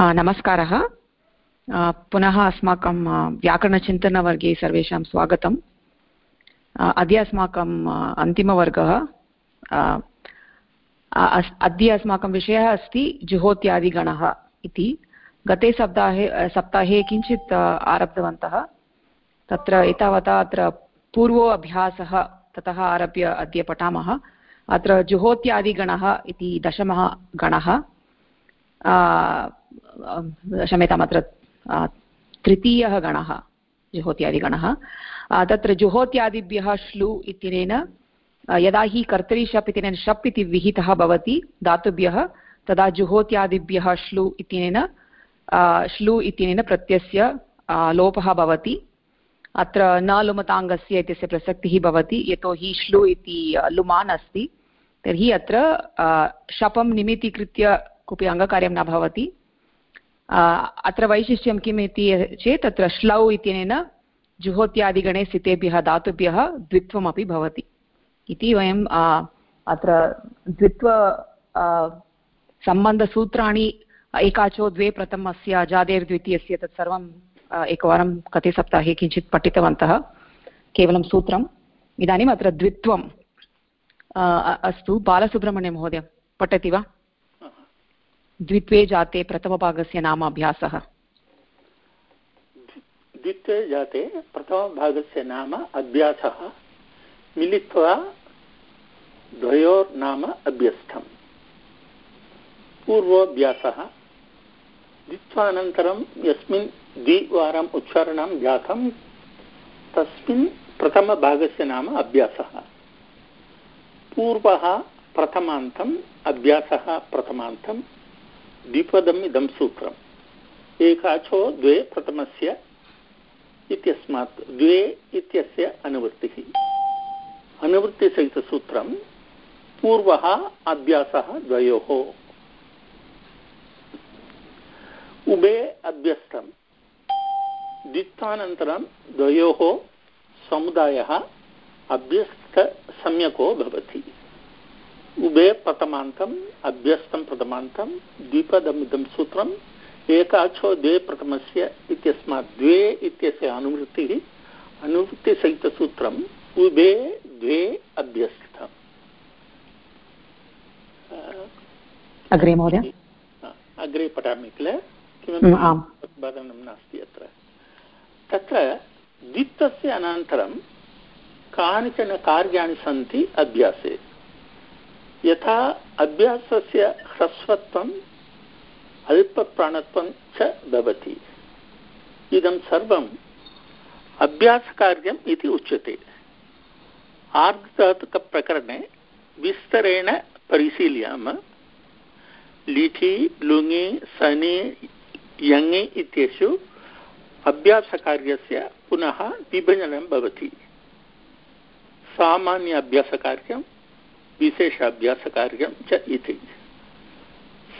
नमस्कारः। पुनः अस्माकं व्याकरणचिन्तनवर्गे सर्वेषां स्वागतम्। अद्य अस्माकम् अन्तिमवर्गः। अद्य अस्माकं विषयः अस्ति जुहोत्यादिगणः इति। गते सप्ताहे सप्ताहे किञ्चित् आरब्धवन्तः। तत्र एतावता अत्र पूर्वो अभ्यासः ततः आरभ्य अद्य पठामः। अत्र जुहोत्यादिगणः इति दशमः गणः। क्षम्यताम्, अत्र तृतीयः गणः, जुहोत्यादिगणः. तत्र जुहोत्यादिभ्यः श्लु इत्यनेन यदा हि कर्तरि शप् इत्यनेन, शप् इति विहितः भवति, धातुभ्यः, तदा जुहोत्यादिभ्यः श्लु इत्यनेन श्लु इत्यनेन प्रत्ययस्य लोपः भवति. अत्र न लुमताङ्गस्य इत्यस्य प्रसक्तिः भवति यतोहि श्लु इति लुमान् अस्ति. तर्हि अत्र शपं निमितीकृत्य कोऽपि अङ्गकार्यं न भवति। अत्र वैशिष्ट्यं किम् इति चेत् तत्र श्लौ इत्यनेन जुहोत्यादिगणे स्थितेभ्यः धातुभ्यः द्वित्वमपि भवति। इति वयम् अत्र द्वित्व सम्बन्धसूत्राणि, एकाचो द्वे प्रथमस्य अजादेर्द्वितीयस्य तत्सर्वं एकवारं कति सप्ताहे किञ्चित् पठितवन्तः, केवलं सूत्रम्। इदानीम् अत्र द्वित्वम् अस्तु। बालसुब्रह्मण्यमहोदय पठति वा? द्वित्वे जाते प्रथमभागस्य नाम अभ्यासः द्वित्वे जाते प्रथमभागस्य नाम अभ्यासः। मिलित्वा द्वयोर्नाम अभ्यस्थम्। पूर्वोऽभ्यासः। द्वित्वानन्तरं यस्मिन् द्विवारम् उच्चारणं जातं, तस्मिन् प्रथमभागस्य नाम अभ्यासः। पूर्वः प्रथमान्तम् अभ्यासः प्रथमान्तं। द्विपदम् इदं सूत्रम्। एकाचो द्वे प्रथमस्य इत्यस्मात्, द्वे इत्यस्य अनुवृत्तिः। अनुवृत्तिसहितसूत्रं पूर्वः अभ्यासः द्वयोः। उभे अभ्यस्तं द्वित्वानन्तरं द्वयोः समुदायः अभ्यस्तसम्यको भवति। उभे प्रथमान्तम् अभ्यस्तं प्रथमान्तं द्विपदमिदं सूत्रम् एकाचो द्वे प्रथमस्य इत्यस्मात् द्वे इत्यस्य अनुवृत्तिः अनुवृत्तिसहितसूत्रम् उभे द्वे अभ्यस्तम् अग्रे महोदय? अग्रे पठामि किल? किमपि प्रतिपादनं नास्ति अत्र। तत्र द्वित्वस्य अनन्तरं कानिचन कार्याणि सन्ति अभ्यासे। यथा अभ्यासस्य ह्रस्वत्वम् अल्पप्राणत्वं च भवति। इदं सर्वम् अभ्यासकार्यम् इति उच्यते। आर्धधातुकप्रकरणे विस्तरेण परिशील्याम। लिठि, लुङि, सनि, यङि इत्येषु अभ्यासकार्यस्य पुनः विभजनं भवति। सामान्य अभ्यासकार्यं विशेष अभ्यासकार्यं च इति।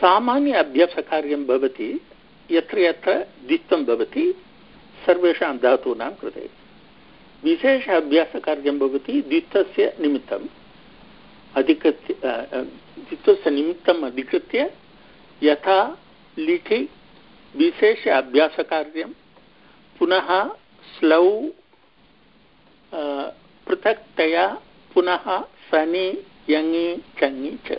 सामान्य अभ्यासकार्यं भवति, यत्र यत्र द्वित्वं भवति, सर्वेषां धातूनां कृते। विशेष अभ्यासकार्यं भवति द्वित्वस्य निमित्तम्। अधिकृत्य द्वित्वस्य निमित्तम् अधिकृत्य यथा लिठि विशेष अभ्यासकार्यं पुनः स्लौ पृथक्तया पुनः सनि यङि चङि च।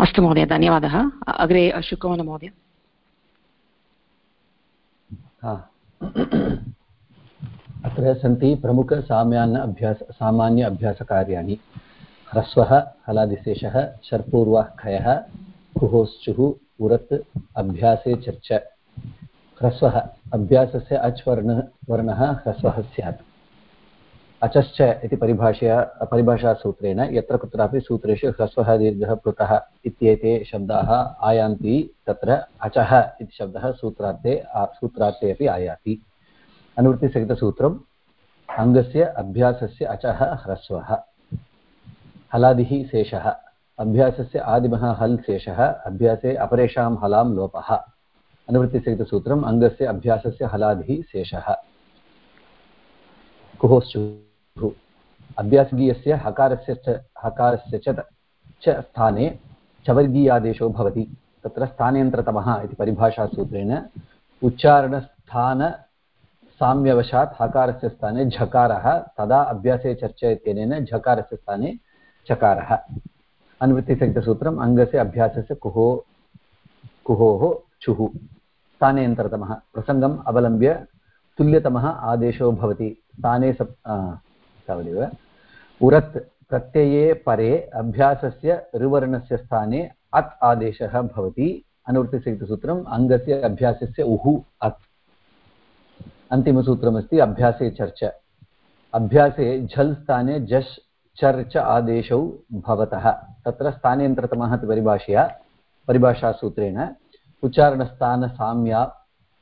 अस्तु महोदय धन्यवादः। अग्रे शुकवन महोदय। अत्र सन्ति प्रमुखसाम्यान्न अभ्यास सामान्य अभ्यासकार्याणि। ह्रस्वः हलादिशेषः शर्पूर्वः खयः कुहोश्चुः उरत् अभ्यासे चर्च। ह्रस्वः अभ्यासस्य अच् वर्णः वर्णः ह्रस्वः स्यात्। अचश्च इति परिभाषया, परिभाषासूत्रेण यत्र कुत्रापि सूत्रेषु ह्रस्वः दीर्घः प्लुतः इत्येते शब्दाः आयान्ति, तत्र अचः इति शब्दः सूत्रार्थे सूत्रार्थे अपि आयाति। अनुवृत्तिसहितसूत्रम्, अङ्गस्य अभ्यासस्य अचः ह्रस्वः। हलादिः शेषः, अभ्यासस्य आदिमः हल् शेषः, अभ्यासे अपरेषां हलां लोपः। अनुवृत्तिसहितसूत्रम्, अङ्गस्य अभ्यासस्य हलादिः शेषः। कुहोश्चुः अभ्यासगीयस्य, हकारस्य च हकारस्य च च स्थाने चवर्गीयादेशो भवति। तत्र स्थानेन्द्रतमः इति परिभाषासूत्रेण उच्चारणस्थानसाम्यवशात् हकारस्य स्थाने झकारः, तदा अभ्यासे चर्चा इत्यनेन झकारस्य स्थाने चकारः। अनुवृत्तिसहितसूत्रम्, अङ्गस्य अभ्यासस्य कुहो, कुहोः चुः स्थानेन्तरतमः प्रसङ्गम् अवलम्ब्य तुल्यतमः आदेशो भवति। स्थाने सप् तावदेव उरत् प्रत्यये परे अभ्यासस्य ऋवर्णस्य स्थाने अत् आदेशः भवति। अनुवृत्तिसहितसूत्रम्, अङ्गस्य अभ्यासस्य उः अत्। अन्तिमसूत्रमस्ति, अभ्यासे चर्च। अभ्यासे झल् स्थाने झष् चर् च आदेशौ भवतः। तत्र स्थानेन्तरतमः परिभाषया, परिभाषासूत्रेण उच्चारणस्थानसाम्या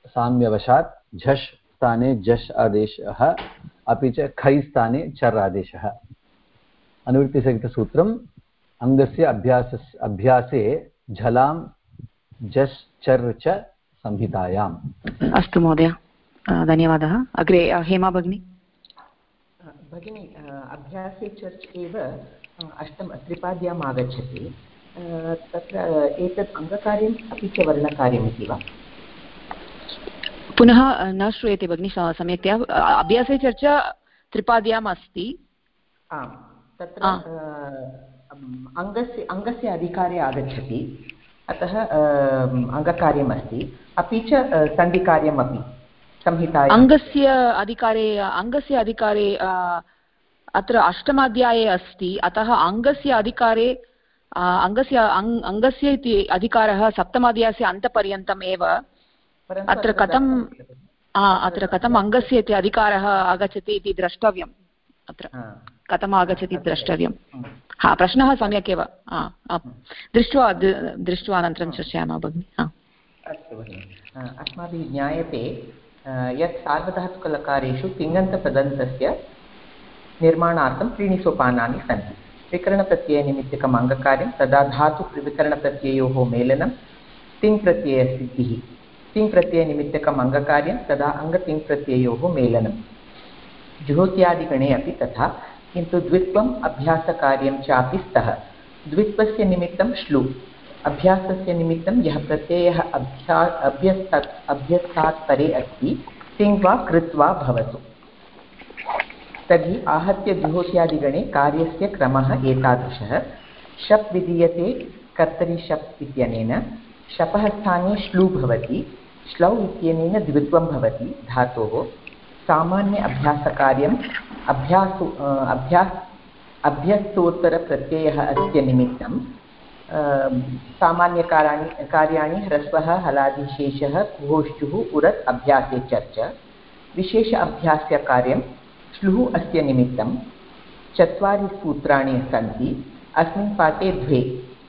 साम्यवशात् झष् स्थाने झष् आदेशः अपि च खै स्थाने चर् आदेशः अनुवृत्तिसहितसूत्रम् अङ्गस्य अभ्यास अभ्यासे झलां झस् चर् च संहितायाम्। अस्तु महोदय धन्यवादः। अग्रे हेमा भगिनी। भगिनी अभ्यासे चर्च् एव अष्टम त्रिपाद्याम् आगच्छति। तत्र एतत् अङ्गकार्यम् अपि च वर्णकार्यम् इति वा? पुनः न श्रूयते भगिनि सम्यक्तया। अभ्यासे चर्चा त्रिपाद्याम् अस्ति। आम्। तत्र अङ्गस्य अङ्गस्य अधिकारे आगच्छति। अतः अङ्गकार्यम् अस्ति। अपि च सन्धिकार्यमपि संहितायाम्। अङ्गस्य अधिकारे अङ्गस्य अधिकारे अत्र अष्टमाध्याये अस्ति। अतः अङ्गस्य अधिकारे अङ्गस्य अङ्गस्य इति अधिकारः सप्तमाध्यायस्य अन्तपर्यन्तम् एव अत्र कथम् अत्र कथम् अङ्गस्य इति अधिकारः आगच्छति इति द्रष्टव्यम् अत्र। कथम् आगच्छति द्रष्टव्यं हा। प्रश्नः सम्यक् एव। दृष्ट्वा दृष्ट्वा अनन्तरं चर्चयामः भगिनि। अस्तु भगिनि। अस्माभिः ज्ञायते यत् सार्वधातुकलकारेषु तिङन्तपदन्तस्य निर्माणार्थं त्रीणि सोपानानि सन्ति। विकरणप्रत्ययनिमित्तकम् अङ्गकार्यं तदा धातुविकरणप्रत्ययोः मेलनं तिङ्प्रत्ययस्थितिः। तिङ्प्रत्ययनिमित्तकम् अङ्गकार्यं तदा अङ्गतिङ्प्रत्ययोः मेलनं जुहोत्यादिगणे अपि तथा किन्तु द्वित्वम् अभ्यासकार्यं चापि स्तः द्वित्वस्य निमित्तं श्लु अभ्यासस्य निमित्तं यः प्रत्ययः अभ्या अभ्यस्तात् परे अस्ति तिङ् वा कृत्वा भवतु तर्हि आहत्य जुहोत्यादिगणे कार्यस्य क्रमः एतादृशः शप् विधीयते कर्तरि शप् इत्यनेन शपः स्थाने श्लू भवति श्लौ इत्यनेन द्वित्वं भवति, धातोः। सामान्य अभ्यासकार्यम् अभ्यासु अभ्यास, अभ्यस्तोत्तरप्रत्ययः अस्य निमित्तं सामान्यकाराणि, कार्याणि ह्रस्वः, हलादिशेषः कुहोश्चुः उरत् अभ्यासे चर्च। विशेष अभ्यास्यकार्यं श्लुः अस्य निमित्तं। चत्वारि सूत्राणि सन्ति। अस्मिन् पाठे द्वे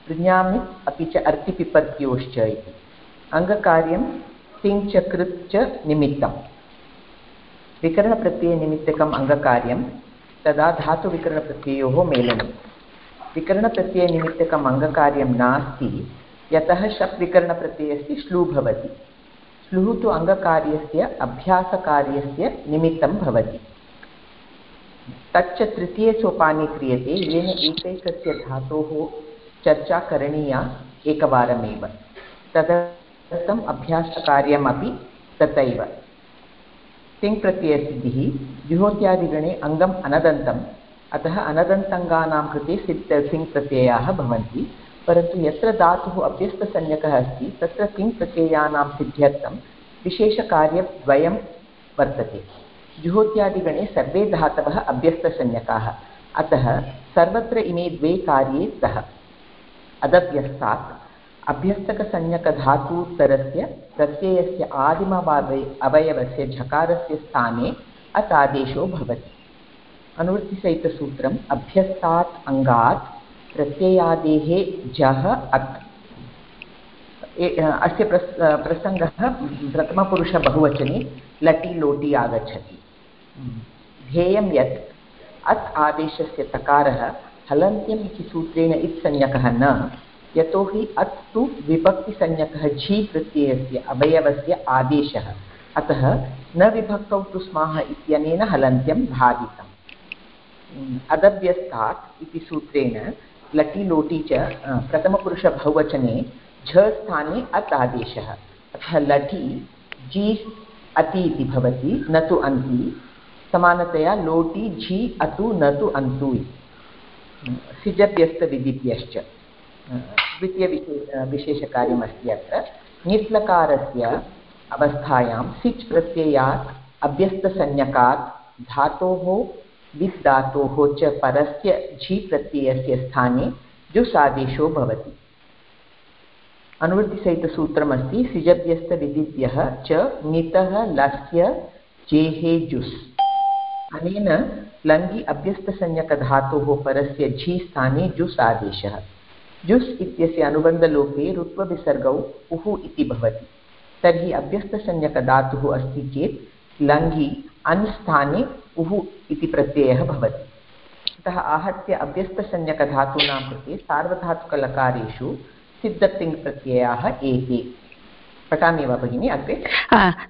प्रज्ञामित् अपि च अर्तिपिपर्त्योश्च इति। अङ्गकार्यं तिङ् च निमित्तं विकरणप्रत्ययनिमित्तकम् अङ्गकार्यं तदा धातुविकरणप्रत्ययोः मेलनं विकरणप्रत्ययनिमित्तकम् अङ्गकार्यं नास्ति, यतः शप् विकरणप्रत्ययस्य श्लू भवति। श्लुः तु अङ्गकार्यस्य अभ्यासकार्यस्य निमित्तं भवति। तच्च तृतीयसोपाने क्रियते, येन एकैकस्य धातोः चर्चा करणीया एकवारमेव। तदर्थम् अभ्यासकार्यमपि तथैव। तिङ्प्रत्ययसिद्धिः जुहोत्यादिगणे अङ्गम् अनदन्तम्। अतः अनदन्तङ्गानां कृते सिद्ध तिङ्प्रत्ययाः भवन्ति। परन्तु यत्र धातुः अभ्यस्तसंज्ञकः अस्ति, तत्र तिङ्प्रत्ययानां सिद्ध्यर्थं विशेषकार्यद्वयं वर्तते। जुहोत्यादिगणे सर्वे धातवः अभ्यस्तसंज्ञकाः। अतः सर्वत्र इमे द्वे कार्ये स्तः अदभ्यस्तात् अभ्यस्तकसंज्ञकधातूत्तरस्य प्रत्ययस्य आदिमवावय अवयवस्य झकारस्य स्थाने अत् आदेशो भवति। अनुवृत्तिसहितसूत्रम् अभ्यस्तात् अङ्गात् प्रत्ययादेः जः अत्। अस्य प्रस् प्रसङ्गः प्रथमपुरुषबहुवचने लटि लोटि आगच्छति। ध्येयं यत् अत् आदेशस्य तकारः हलन्त्यम् इति सूत्रेण इत्संज्ञकः न यतोहि अत् तु विभक्तिसंज्ञकः झि प्रत्ययस्य अवयवस्य आदेशः। अतः न विभक्तौ तु स्माः इत्यनेन हलन्त्यं बाधितम् अदभ्यस्तात् इति सूत्रेण लटि लोटि च प्रथमपुरुषबहुवचने झ स्थाने अत् आदेशः। अतः लटि जी अति इति भवति, न तु अन्ति। समानतया लोटि, झि, अतु, न तु अन्तु। सिजभ्यस्तविधिभ्यश्च द्वितीयविशेष विशेषकार्यमस्ति अत्र। निस्लकारस्य अवस्थायां सिच् प्रत्ययात्, अभ्यस्तसंज्ञकात्, धातोः वित् धातोः च परस्य झि प्रत्ययस्य स्थाने जुस् आदेशो भवति। अनुवृत्तिसहितसूत्रमस्ति सिजभ्यस्तविधिभ्यः च ङितः लस्य जेः जुस्। अनेन लङ्गि अभ्यस्तसंज्ञकधातोः परस्य झि स्थाने जुस् आदेशः जुस् इत्यस्य अनुबन्धलोपे ऋत्वविसर्गौ उः इति भवति। तर्हि अभ्यस्तसंज्ञकधातुः अस्ति चेत् लङ्घि अन् स्थाने उः इति प्रत्ययः भवति। अतः आहत्य अभ्यस्तसंज्ञकधातूनां कृते सार्वधातुकलकारेषु सिद्धतिङ् प्रत्ययाः एते। पठामि वा भगिनि अग्रे?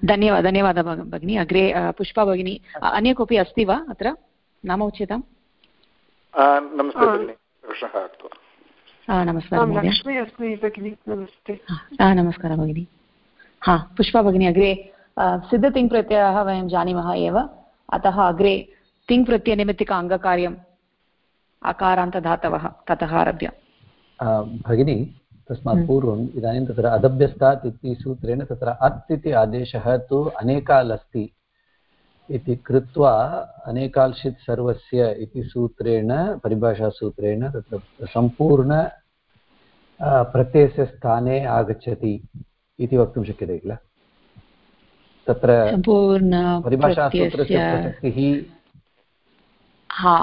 धन्यवादः धन्यवादः भगिनि। अग्रे पुष्पा भगिनी अन्य कोऽपि अस्ति वा अत्र? नाम उच्यताम्? नमस्कारः भगिनि हा पुष्पा भगिनी अग्रे सिद्धतिङ् प्रत्ययः वयं जानीमः एव अतः अग्रे तिङ् प्रत्ययनिमित्तिक अङ्गकार्यम् अकारान्तधातवः ततः आरभ्य भगिनी तस्मात् पूर्वम् इदानीं तत्र अदभ्यस्तात् इति सूत्रेण तत्र अत् इति आदेशः तु अनेकाल् अस्ति इति कृत्वा अनेकाल्शित् सर्वस्य इति सूत्रेण परिभाषासूत्रेण तत्र सम्पूर्ण प्रत्ययस्य स्थाने आगच्छति इति वक्तुं शक्यते किल? तत्र परिभाषासूत्रस्य प्रसक्तिः हा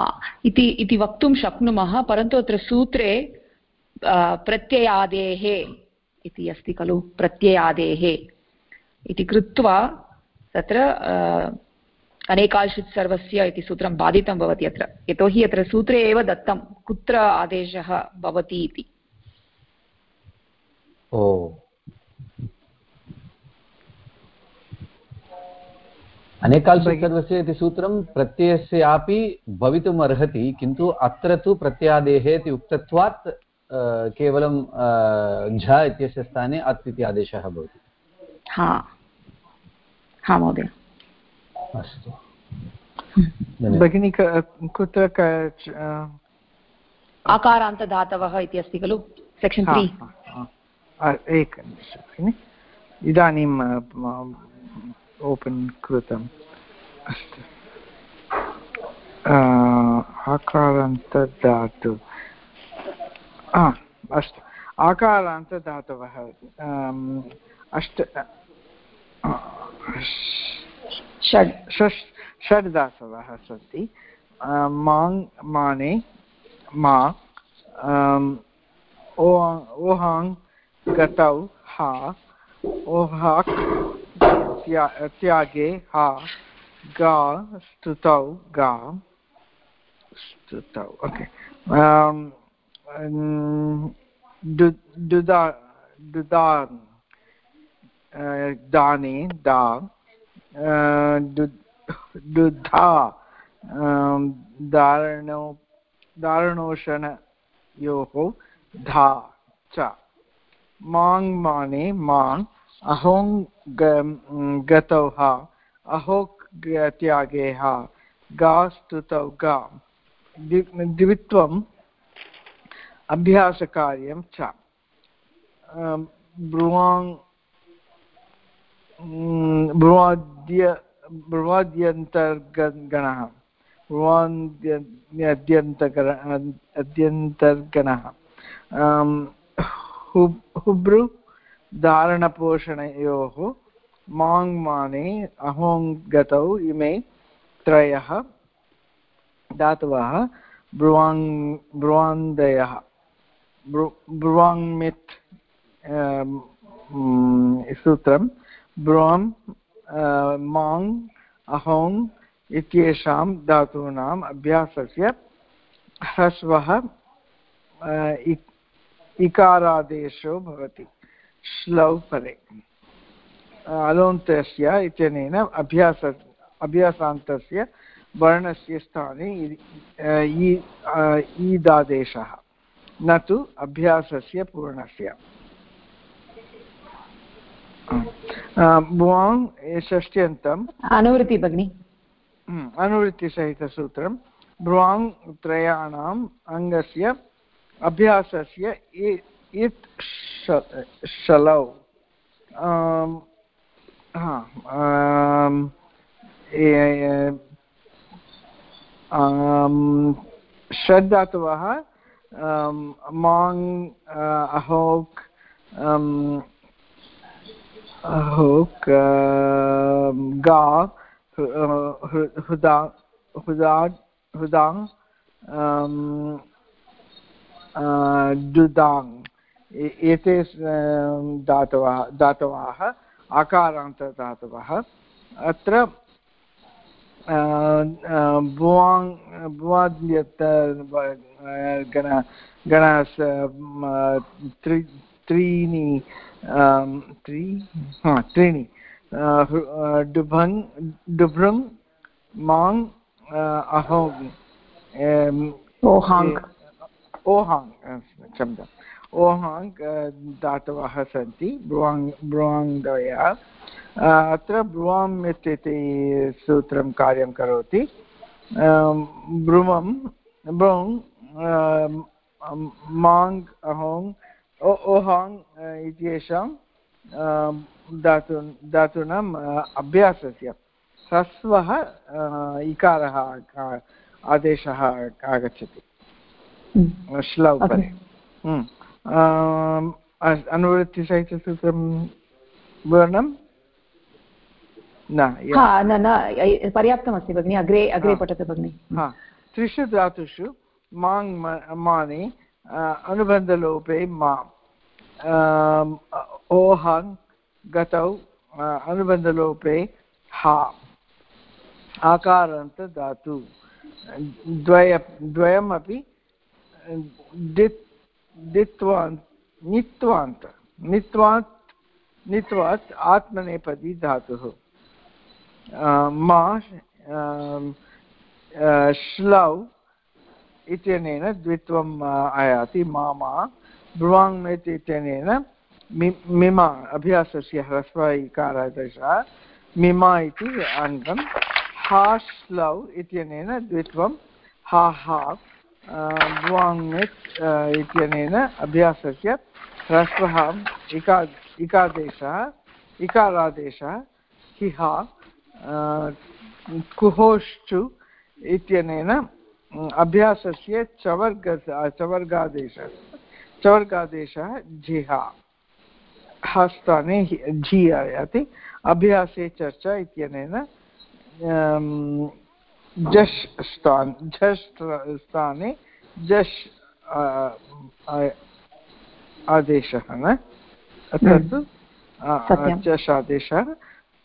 इति इति वक्तुं शक्नुमः परन्तु अत्र सूत्रे प्रत्ययादेः इति अस्ति खलु प्रत्ययादेः इति कृत्वा तत्र अनेकाल्शित् सर्वस्य इति सूत्रं बाधितं भवति अत्र। यतोहि अत्र सूत्रे एव दत्तं कुत्र आदेशः भवति इति। ओ। अनेकाल्शित् सर्वस्य इति सूत्रं प्रत्ययस्यापि भवितुम् अर्हति किन्तु अत्र तु प्रत्यादेः इति उक्तत्वात् केवलं झ इत्यस्य स्थाने अत् इति आदेशः भवति। हा। हा महोदय। अस्तु। भगिनी कुत्र आकारान्तदातवः इति अस्ति खलु? सेक्षन् त्री एकनिमिषम् इदानीं ओपन् कृतम् अस्तु। आकारान्तदातु अस्तु। आकारान्तधातवः अष्ट षड्। षड् धातवः सन्ति। माङ् माने मा ओहाङ् गतौ, हा, ओहाक् त्यागे, हा, गा, स्तुतौ गा, स्तुतौ, ओके. दुदान् दाने, दा दुधा दारणो, दारणोषणयोः धा, च। माङ् माने माङ् अहोङ् गतौ हा अहो त्यागे हा, गा, स्तुतौ गा। द्वित्वं अभ्यासकार्यं च। ब्रुवाङ् ब्रुवाद्य, ब्रुवाद्यन्तर्गणः ब्रुवान्द्यद्यन्तकर अद्यन्तर्गणः हुब्रु धारणपोषणयोः माङ्माने अहोङ्गतौ इमे त्रयः धातवः ब्रुवाङ् ब्रुवान्दयः ब्रुवाङ्मित् सूत्रं माङ्, अहोङ् इत्येषां धातूनाम् अभ्यासस्य ह्रस्वः इकारादेशो भवति। श्लौ परे अलोन्तस्य इत्यनेन अभ्यास अभ्यासान्तस्य वर्णस्य स्थाने ईदादेशः। न तु अभ्यासस्य पूर्णस्य। भुवाङ् षष्ट्यन्तम् अनुवृत्ति भगिनि। अनुवृत्तिसहितसूत्रं। भ्रुवाङ् त्रयाणाम् अङ्गस्य अभ्यासस्य इत् शलौ। षड्धातवः माङ् अहोक् अहोक् गा हुदा हुदाङ् दुदाङ्। एते धातवः धातवः आकारान्तधातवः अत्र भुवाङ्, भुवाद्यत् गण गण त्रि, त्रीणि त्रि त्रीणि। डुभङ् डुभ्रङ् माङ् अहोङ्। ओहाङ् ओहाङ् क्षम्यताम् ओहाङ् धातवः सन्ति ब्रुवाङ् ब्रुवाङ्गया अत्र ब्रुवाम् इत्येते सूत्रं कार्यं करोति। ब्रुवं ब्रुङ् माङ्, अहोङ् ओहाङ् इत्येषां धातु, धातूनाम् अभ्यासस्य। ह्रस्वः इकारः, आदेशः आगच्छति। श्लौ परे अनुवृत्तिसहितसूत्रं वर्णं न पर्याप्तमस्ति भगिनि अग्रे अग्रे पठतु भगिनि त्रिषु धातुषु माङ् माने अनुबन्धलोपे मा ओहाङ् गतौ अनुबन्धलोपे हा आकारान्तदातु द्वय द्वयमपि दित्वान्, नित्वान्त। नित्वात् नित्वात् आत्मनेपदी धातुः। मा श्लौ इत्यनेन द्वित्वम् आयाति। मा मा, ब्रुवाङ् इत्यनेन मिमा, अभ्यासस्य ह्रस्व इकारादशः मिमा इति अङ्गं हा, श्लौ इत्यनेन द्वित्वं हा हा द्वाङ्नित् इत्यनेन अभ्यासस्य ह्रस्वः इका इकादेशः इकारादेशः हिहा कुहोश्चु इत्यनेन अभ्यासस्य चवर्ग चवर्गादेशः चवर्गादेशः जिहा हस्ताने झि आयाति अभ्यासे चर्चा इत्यनेन जश् स्थान् झस् स्थाने जश् आदेशः न? तत्तु जश् आदेशः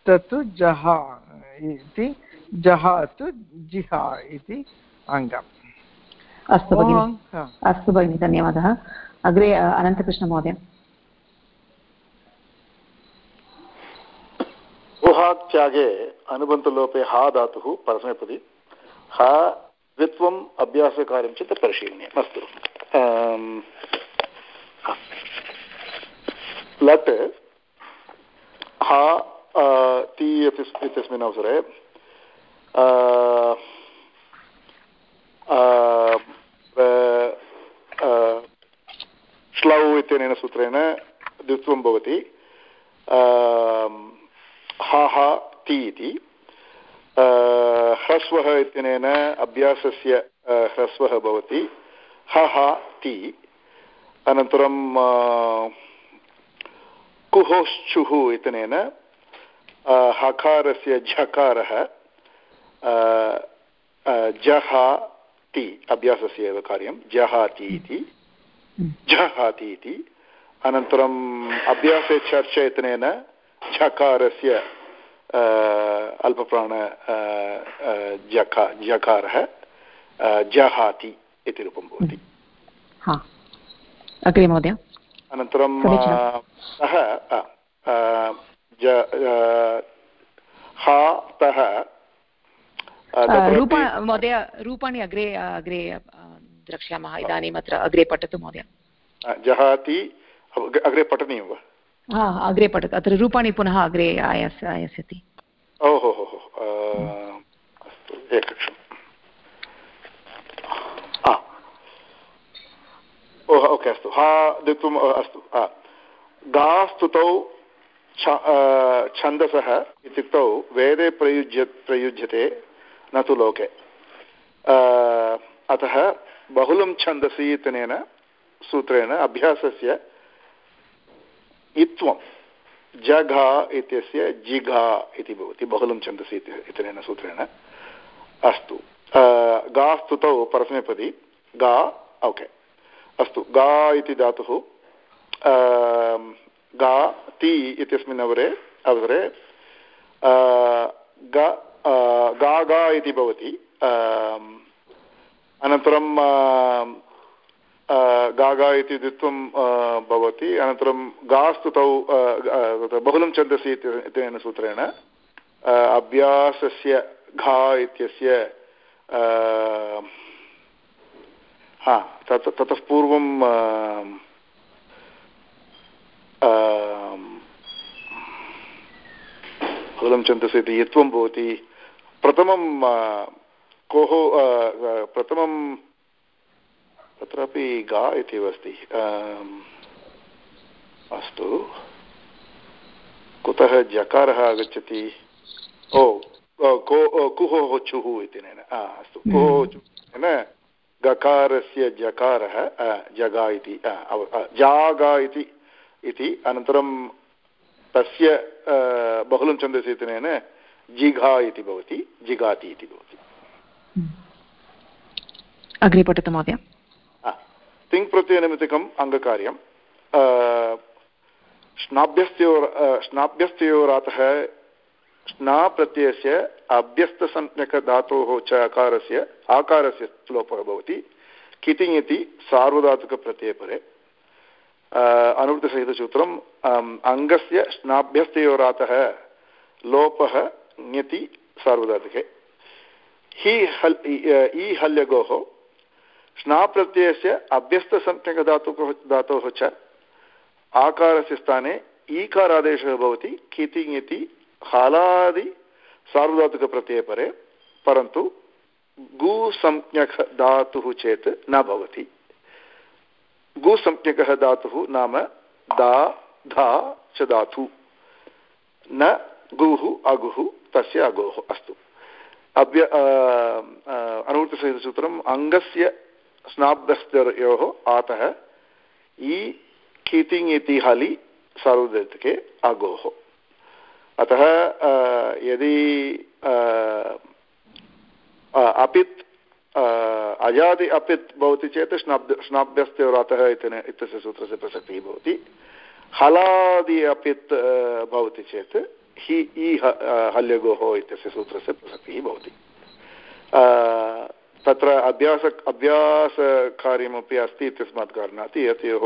तत्तु जहा इति जहा तु जिहा इति अङ्गम्। अस्तु भगिनि। अस्तु भगिनि धन्यवादः। अग्रे अनन्तकृष्णमहोदय। ऊहात्यागे अनुबन्धलोपे हा धातुः परस्मैपदी हा, द्वित्वम् अभ्यासकार्यं चेत् परिशीलनीयम्। अस्तु। लट्, हा ति इत्यस्मिन् अवसरे श्लौ इत्यनेन सूत्रेण द्वित्वं भवति। हा हा, ति इति। ह्रस्वः इत्यनेन अभ्यासस्य ह्रस्वः भवति। ह ह, ति। अनन्तरं कुहोश्चुः इत्यनेन हकारस्य झकारः जहाति अभ्यासस्य एव कार्यं। जहाति इति। झहाति इति। अनन्तरम् अभ्यासे चर्च इत्यनेन झकारस्य अल्पप्राण जका जकारः जहाति इति रूपं भवति। अग्रे महोदय। अनन्तरं सः हा तः महोदय रूपाणि अग्रे अग्रे द्रक्ष्यामः। इदानीम् अत्र अग्रे पठतु महोदय। जहाति अग्रे पठनीयं वा? अग्रे पठतु अत्र रूपाणि पुनः अग्रे आयास् आयास्यति ओहो हो हो अस्तु एकक्षम् ओह ओके अस्तु हा द्वित्वम् अस्तु गा स्तुतौ छन्दसः इत्युक्तौ वेदे प्रयुज्य प्रयुज्यते न तु लोके अतः बहुलं छन्दसि इत्यनेन सूत्रेण अभ्यासस्य इत्वं जघा इत्यस्य जिघा इति भवति बहुलं छन्दसि इत्यनेन सूत्रेण अस्तु गा स्तुतौ परस्मैपदी गा ओके अस्तु गा इति धातुः गा ति इत्यस्मिन् अवरे अवसरे ग गा गा इति भवति अनन्तरं गागा इति द्वित्वं भवति अनन्तरं गास्तुतौ बहुलं छन्दसि इत्यनेन सूत्रेण अभ्यासस्य घा इत्यस्य हा तत् ततः पूर्वं बहुलं छन्दसि इति यत्वं भवति प्रथमं कोः प्रथमं तत्रापि गा इति अस्ति। अस्तु। कुतः जकारः आगच्छति? ओ को कुहोः चुः इत्यनेन अस्तु। कुहोः चुः गकारस्य जकारः जगा इति जागा इति इति। अनन्तरं तस्य बहुलं छन्दसि इत्यनेन जिघा इति भवति जिगाति इति भवति। अग्रे पठतु महोदय। तिङ् प्रत्ययनिमित्तकम् अङ्गकार्यं स्नाभ्यस्तयोर् स्नाभ्यस्तयोरातः स्ना प्रत्ययस्य अभ्यस्तसंज्ञकधातोः च अकारस्य आकारस्य लोपः भवति कितिङ् इति सार्वधातुकप्रत्ययपरे अनुवृत्तसहितसूत्रम् अङ्गस्य स्नाभ्यस्तयोरातः लोपः ङति सार्वधातुके हि हल् इ हल्यगोः स्नाप्रत्ययस्य अभ्यस्तसंज्ञकधातुः धातोः च आकारस्य स्थाने ईकारादेशः भवति, कितिङ् इति हालादि सार्वधातुकप्रत्ययपरे परन्तु गुसंज्ञकधातुः चेत् न भवति। गुसंज्ञकः धातुः नाम दा, धा च धातु। न गुः, अगुः, तस्य अगोः अस्तु। अभ्य अनुवृत्तसहितसूत्रम् अङ्गस्य स्नाब्दस्तयोः आतः इ कितिङ् इति हलि सार्वधातुके अगोः अतः यदि अपित् अजादि अपित् भवति चेत् स्नाब्द स्नाभ्यस्तयोरातः इत्यस्य सूत्रस्य प्रसक्तिः भवति। हलादि अपित् भवति चेत् हि इ हल्यगोः इत्यस्य सूत्रस्य प्रसक्तिः भवति। तत्र अभ्यास अभ्यासकार्यमपि अस्ति इत्यस्मात् कारणात् एतयोः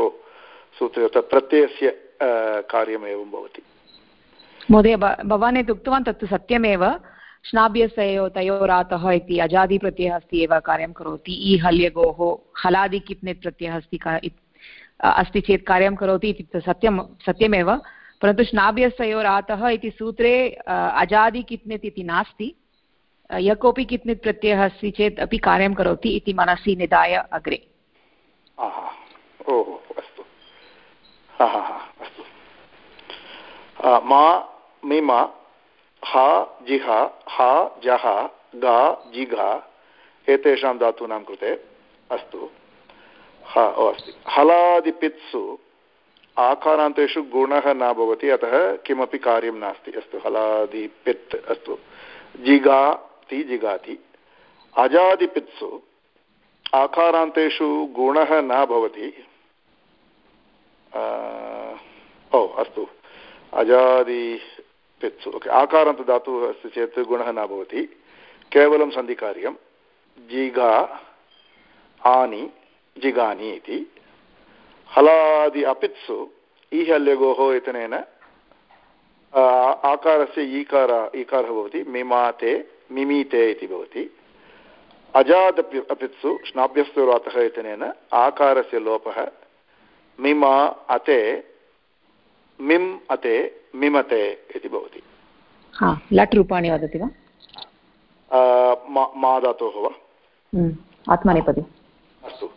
सूत्रे प्रत्ययस्य कार्यमेवं भवति। महोदय भवान् यत् उक्तवान् तत्तु सत्यमेव। श्नाभ्यसयो तयोरातः इति अजादिप्रत्ययः अस्ति एव कार्यं करोति। इ हल्यगोः हलादि किप्नित् प्रत्ययः अस्ति अस्ति चेत् कार्यं करोति इति सत्यं सत्यमेव। परन्तु श्नाभ्यसयोरातः इति सूत्रे अजादि किप्नित् इति नास्ति। यः कोऽपि कित्नित् प्रत्ययः अस्ति चेत् अपि कार्यं करोति इति मनसि निधाय अग्रे। मा मिमा हा, जिहा, हा जः गा जिघा एतेषां धातूनां कृते। अस्तु। हा, ओ, अस्ति। हलादिपित्सु, आकारान्तेषु गुणः न भवति, अतः किमपि कार्यं नास्ति। अस्तु, हलादिपित्, अस्तु। जिगा जिगाति जिगाति अजादिपित्सु। आकारान्तेषु गुणः न भवति। ओ, अस्तु। अजादिपित्सु। ओके आकारान्तदातुः अस्ति चेत् गुणः न भवति। केवलं सन्धिकार्यं। जिगा, आनि, जिगानि इति। हलादि अपित्सु। ईहल्यगोः इत्यनेन आकारस्य ईकार, ईकारः भवति। मिमाते मिमीते इति भवति अजादपि अपित्सु श्नाभ्यस्तु रातः इत्यनेन आकारस्य लोपः मिमा अते मिम् अते मिमते इति भवति। लट् रूपाणि वदति वा? मा धातोः वा? हम्म, अस्तु।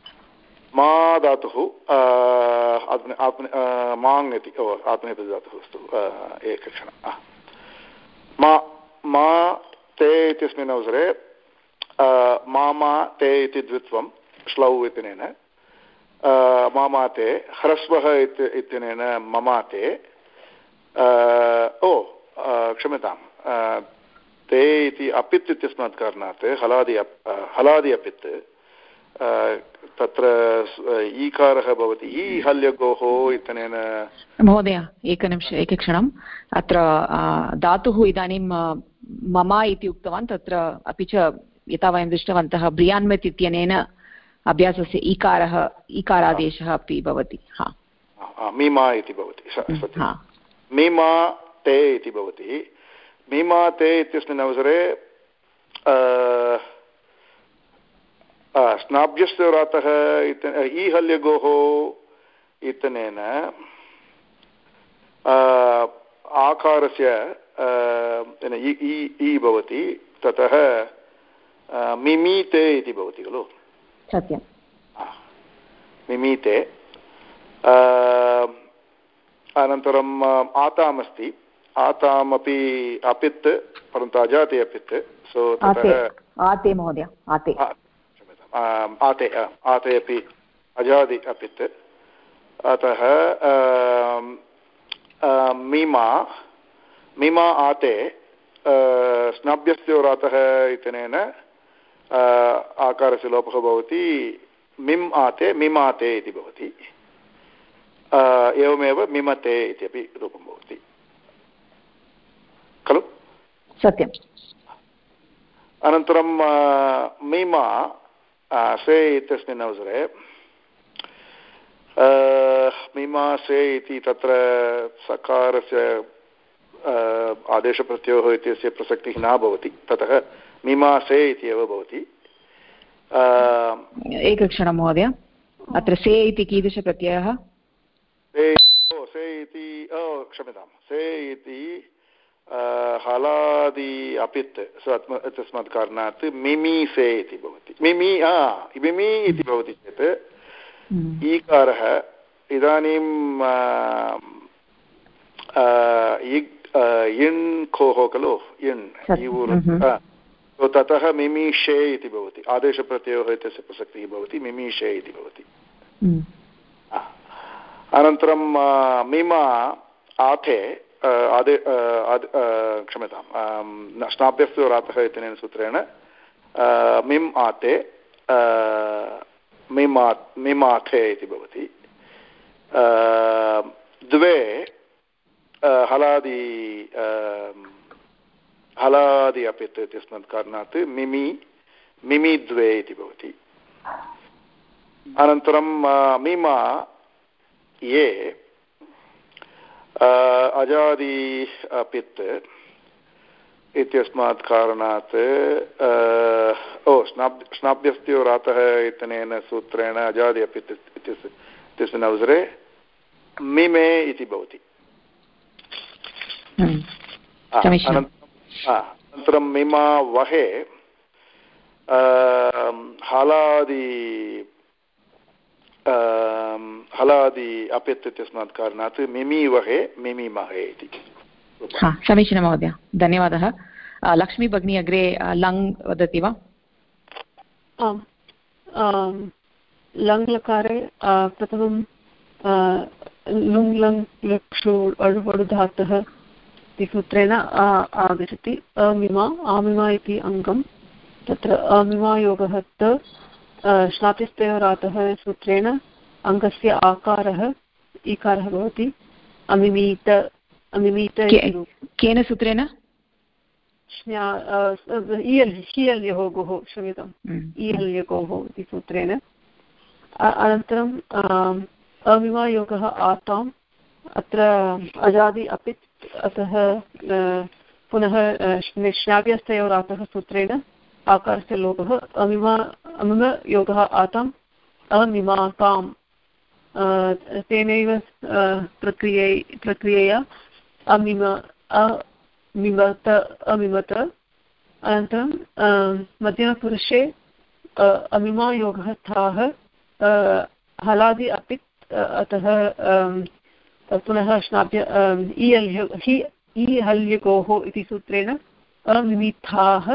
मा धातुः माङ् इति ओ धातुः अस्तु एकक्षणं मा मा ते इत्यस्मिन् अवसरे मामा ते इति द्वित्वं, श्लौ इत्यनेन मामाते ह्रस्वः इत्यनेन ममाते ओ क्षम्यतां ते इति अपित् इत्यस्मात् कारणात्, हलादि हलादि अपित् तत्र ईकारः भवति, ई हल्यगोः इत्यनेन। महोदय, एकनिमिष, एकक्षणम्, अत्र धातुः इदानीं मम इति उक्तवान् तत्र अपि च यथा वयं दृष्टवन्तः ब्रियान्मित् इत्यनेन अभ्यासस्य ईकारः ईकारादेशः अपि भवति हा। मीमा इति भवति मीमा ते इति भवति। मीमा ते इत्यस्मिन् अवसरे स्नाभ्यस्य रातः ईहल्यगोः इत्यनेन आकारस्य इ भवति ततः मिमीते इति भवति खलु? सत्यं मिमीते। अनन्तरम् आतामस्ति। आतामपि अपित् परन्तु अजाते अपित्। सो आते। महोदय आते। आते आते अपि अजादि अपित्। अतः मीमा मीमा आते स्नाभ्यस्योरातः इत्यनेन आकारस्य लोपः भवति मिम् आते मिमाते इति भवति एवमेव मिमते इत्यपि रूपं भवति। खलु? सत्यम्। अनन्तरं मीमा से इत्यस्मिन् अवसरे मीमासे इति तत्र सकारस्य आदेशप्रत्ययोः इत्यस्य प्रसक्तिः न भवति। ततः मीमासे इति एव भवति एकक्षणं महोदय। अत्र से इति कीदृशप्रत्ययः? से इति क्षम्यतां से इति हलादि अपित् तस्मात् कारणात् मिमीसे इति भवति। मिमि मिमि इति भवति चेत् हम्म। ईकारः इदानीं इण् खोः खलु इण् हम्म। ततः मिमीषे इति भवति आदेशप्रत्ययोः इत्यस्य प्रसक्तिः भवति मिमीषे इति भवति। अनन्तरं मिमा आथे आदे क्षम्यतां स्नाभ्यस्तु रातः इत्यनेन सूत्रेण मिम् आते मिमा मिमाथे इति भवति द्वे हलादि हलादि अपित् इत्यस्मात् कारणात् मिमि मिमि द्वे इति भवति अनन्तरं मिमा, ये अजादि पित् इत्यस्मात् कारणात् ओ स्नाब् स्नाभ्यस्त्यो रातः इत्यनेन सूत्रेण अजादि अपित् इत्यस्मिन् अवसरे मिमे इति भवति। अनन्तरं मिमा वहे हलादि हलादि अपित् इत्यस्मात् कारणात् मिमीवहे मिमीमहे इति समीचीनं महोदय धन्यवादः लक्ष्मी भगिनी अग्रे लङ् वदति वा आम् लङ् लकारे प्रथमं लुङ् लङ् लक्षु अणुधातः इति सूत्रेण आगच्छति अमिमा आमिमा इति अङ्गं। तत्र अमिमायोगः श्नातिस्तयोरातः सूत्रेण अङ्गस्य आकारः ईकारः भवति। अमिमीत अमिमीत केन सूत्रेण? हियल्यहोगोः क्षम्यताम्। हम्म। इति सूत्रेण। अनन्तरं अमिमायोगः आताम्। अत्र अजादि अपित् अतः पुनः श्नाव्यस्तयोरातः सूत्रेण आकारस्य लोपः अमिमा, अमिम योगः आताम् अमिमाताम् तेनैव प्रक्रियै, प्रक्रियया अमिम, अमिमत अमिमत। अनन्तरं मध्यमपुरुषे अमिमायोगः थाः हलादि अपि अतः पुनः श्नाप्य इ हि इ हल्यगोः इति सूत्रेण अमिमिथाः,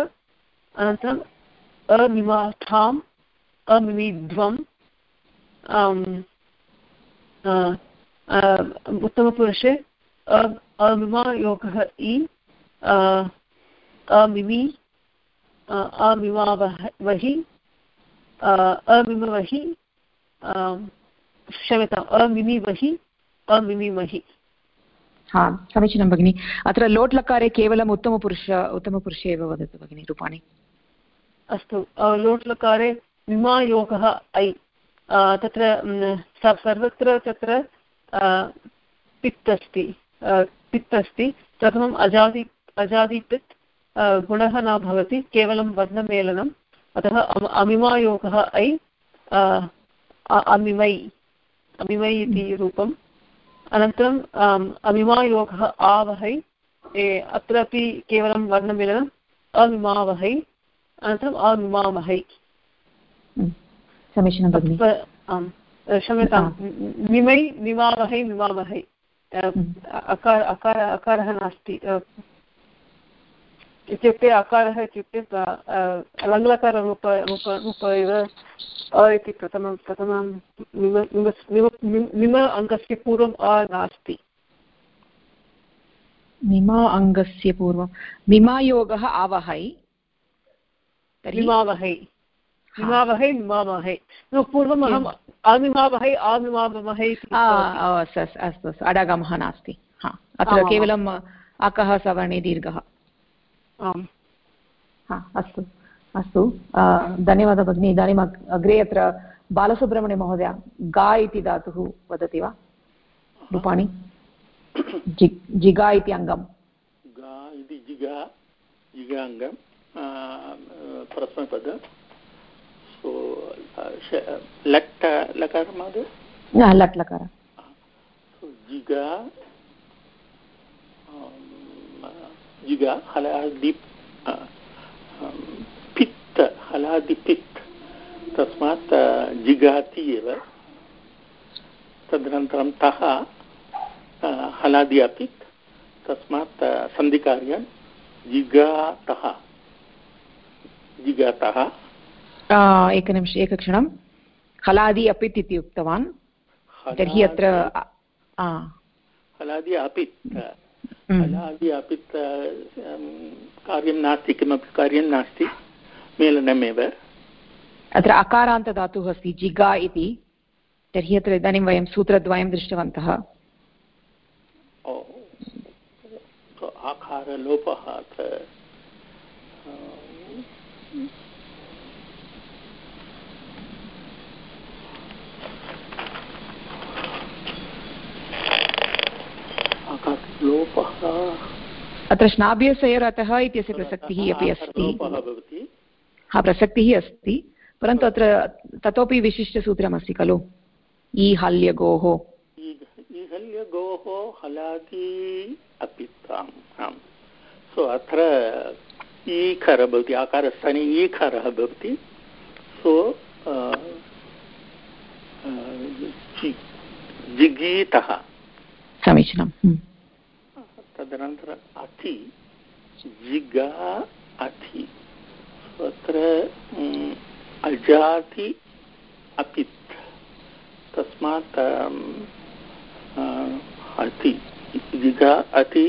अनन्तरम् अमिमाथाम्, अमिमिध्वम् उत्तमपुरुषे अमिमायोगः इ अमिमि अमिमावहि अमिमवहि क्षम्यताम्, अमिमिवहि अमिमिमहि हा समीचीनं भगिनि। अत्र लोट् लकारे केवलम् उत्तमपुरुष उत्तमपुरुषे एव वदतु भगिनि रूपाणि। अस्तु लोट् लकारे विमायोगः ऐ तत्र सर्वत्र तत्र पित् अस्ति पित् अस्ति प्रथमम् अजादि अजादिपित् गुणः न भवति केवलं वर्णमेलनम्। अतः अमिमायोगः ऐ अमिमै अमिमै इति रूपम्। अनन्तरम् अमिमायोगः आवहै अत्रापि केवलं वर्णमेलनम् अमिमावहै अनन्तरम् अमिमामहै। समीचीनं भगिनि। आम् क्षम्यतां मिमै मिमावहै मिमावहै अकार अकार अकारः नास्ति। इत्युक्ते अकारः इत्युक्ते लङ्लकाररूप रूप रूप एव अ इति प्रथमं प्रथमं मिम अङ्गस्य पूर्वम् अ नास्ति। मिमा अङ्गस्य पूर्वं। मिमायोगः आवहै। मिमावहै मिमावहै मिमामहै पूर्वम् अहम् अमिमावहै अमिमामहै अस्तु अस्तु अस्तु अडागमः नास्ति। हा। अत्र केवलम् अकः सवर्णे दीर्घः। आम्। हा अस्तु। अस्तु धन्यवादः भगिनि इदानीम् अग्रे अत्र बालसुब्रह्मण्यमहोदय गा इति धातुः वदति वा? रूपाणि? जि जिगा इति अङ्गं गा इति जिगा जिगाङ्गं प्रथमपद। सो लट् लकार महोदय? लट् लकार। जिगा जिगा हलादिप् पित्त हलादिपित् तस्मात् जिगाति एव तदनन्तरं तः हलादि अपित् तस्मात् सन्धिकार्यं जिगातः जिगातः। एकनिमिष एकक्षणं हलादि अपित् इति उक्तवान्। तर्हि अत्र हलादि अपित् हलादि अपित् कार्यं नास्ति किमपि कार्यं नास्ति। मेलनमेव। अत्र अकारान्तधातुः अस्ति जिगा इति। तर्हि अत्र इदानीं वयं सूत्रद्वयं दृष्टवन्तः। आकारलोपः अत्र लोपः अत्र श्नाभ्यसयोरतः इत्यस्य प्रसक्तिः अपि अस्ति। हा प्रसक्तिः अस्ति परन्तु अत्र ततोपि विशिष्टसूत्रमस्ति खलु ई हल्यगोः ईहल्यगोः हलादि अपि आम्। सो अत्र ईखर भवति आकारस्थाने ईखरः भवति। सो जिगीतः। समीचीनं तदनन्तरम् अति जिगा अति। अत्र अजाति अपित्। तस्मात् अति जिगा अति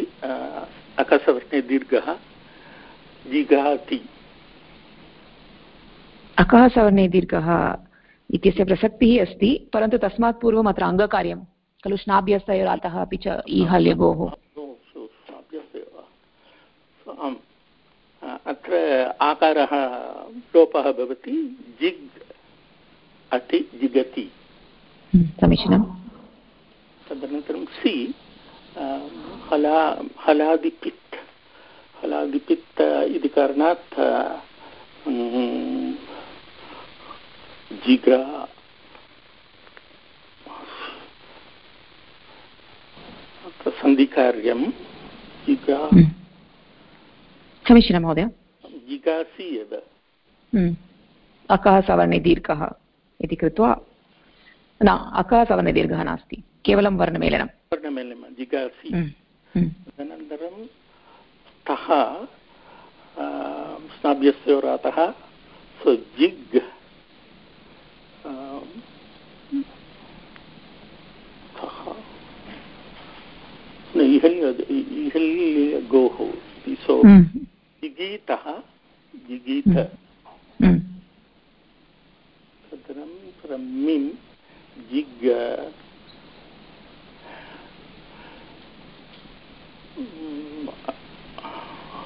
अकसवर्णे दीर्घः जिगाति अकः सवर्णे दीर्घः इत्यस्य प्रसक्तिः अस्ति, परन्तु तस्मात् पूर्वम् अत्र अङ्गकार्यं खलु श्नाभ्यस्तयोरातः अपि च ईहल्यगोः। आकारः लोपः भवति जिग् अति जिगति। समीचीनं। तदनन्तरं सि हला हलादिपित्। हलादिपित् इति कारणात् जिगा अत्र सन्धिकार्यं जिगा हम्म। समीचीनं महोदय। जिगासि एव हम्म। अकः सवर्णे दीर्घः इति कृत्वा न अकः सवर्णे दीर्घः नास्ति केवलं वर्णमेलनं वर्णमेलनं जिगासि हम्म। हम्म। तदनन्तरं स्तः स्नाभ्यस्योरातः सो जिग् इहल्य गोः सो हम्म। जिगीतः जिगीत हम्म। तदनन्तरं मिं जिग्।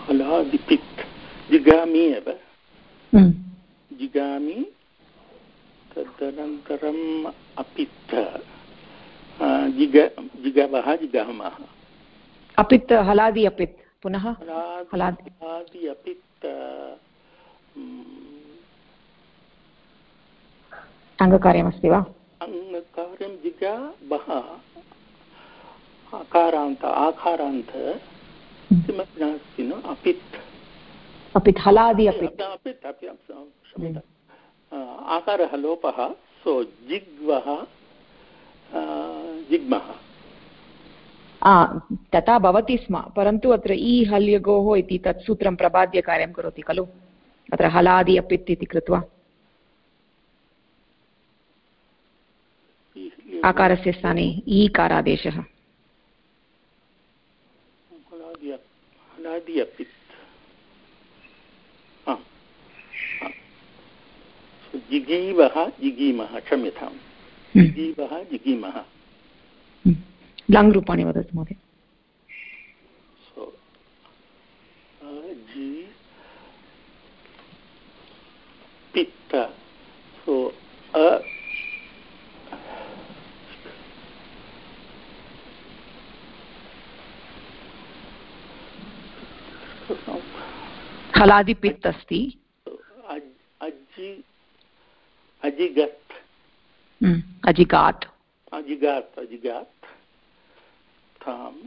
हलादिपित् जिगामि एव। जिगामि तदनन्तरम् अपित् जिग जिगवः जिगामः अपित् हलादि अपित्। पुनः? हलादि अपित्। अङ्गकार्यमस्ति वा अङ्गकार्यं जिगा बः आकारान्त आकारान्त किमपि नास्ति न अपित् अपित् हलादि अपित् अपित् अपि आकारः लोपः सो जिग्वः जिग्मः तथा भवति स्म परन्तु अत्र इ हल्यगोः इति तत् सूत्रं प्रबाद्य कार्यं करोति खलु? अत्र हलादि अपित् इति कृत्वा। आकारस्य स्थाने ईकारादेशः। जिगीवः जिगीमः क्षम्यताम्। हम्म। जिगीवः जिगीमः। हम्म। लङ् रूपाणि वदतु महोदय So, uh, G, pitta. So, uh, हलादि पित् अस्ति अजि अजिगत् हम्म। अजिगात् अजिगात् ताम्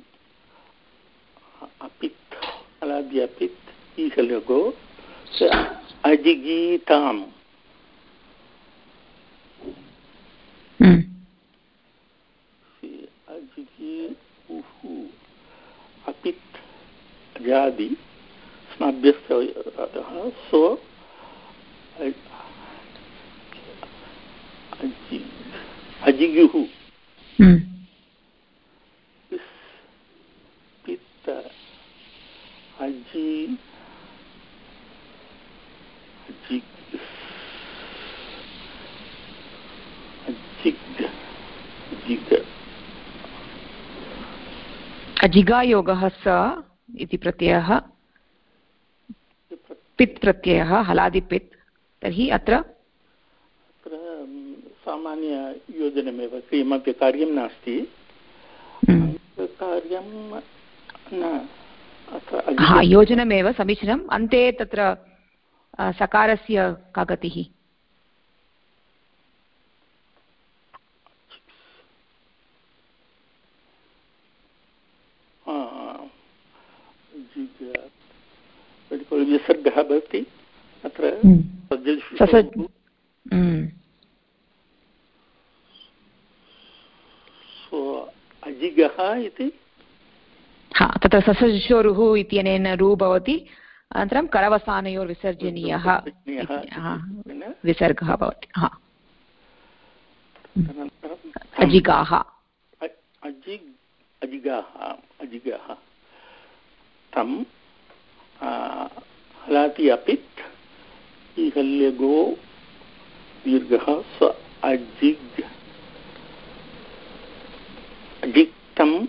अपित् अलादि अपित् ईहलगो अजिगीताम्। हम्म। अपित् अजादि स्नाभ्यस्य अतः सो अजिगुः हम्म। पित्त अजि अजिग् अजिग् जिग् अजिगायोगः स इति प्रत्ययः पित् प्रत्ययः हलादिपित् तर्हि अत्र म्, सामान्ययोजनमेव किमपि कार्यं नास्ति। हम्म। कार्यं न हा योजनमेव समीचीनम्। अन्ते तत्र सकारस्य का गतिः आ, जिग वदति विसर्गः भवति अत्र हम्म। सज्जषु- ससज् हम्म। सो अजिगः इति? हा तत्र ससजोरुः इत्यनेन रु भवति अनन्तरं करवसानयोर्विसर्जनीयः विसर्गः भवति हा। अजिगाः अजिगाः अजिगाः तं हलाति अपित् ईहल्यगो दीर्घः स्व अजिग्। अजिक्तं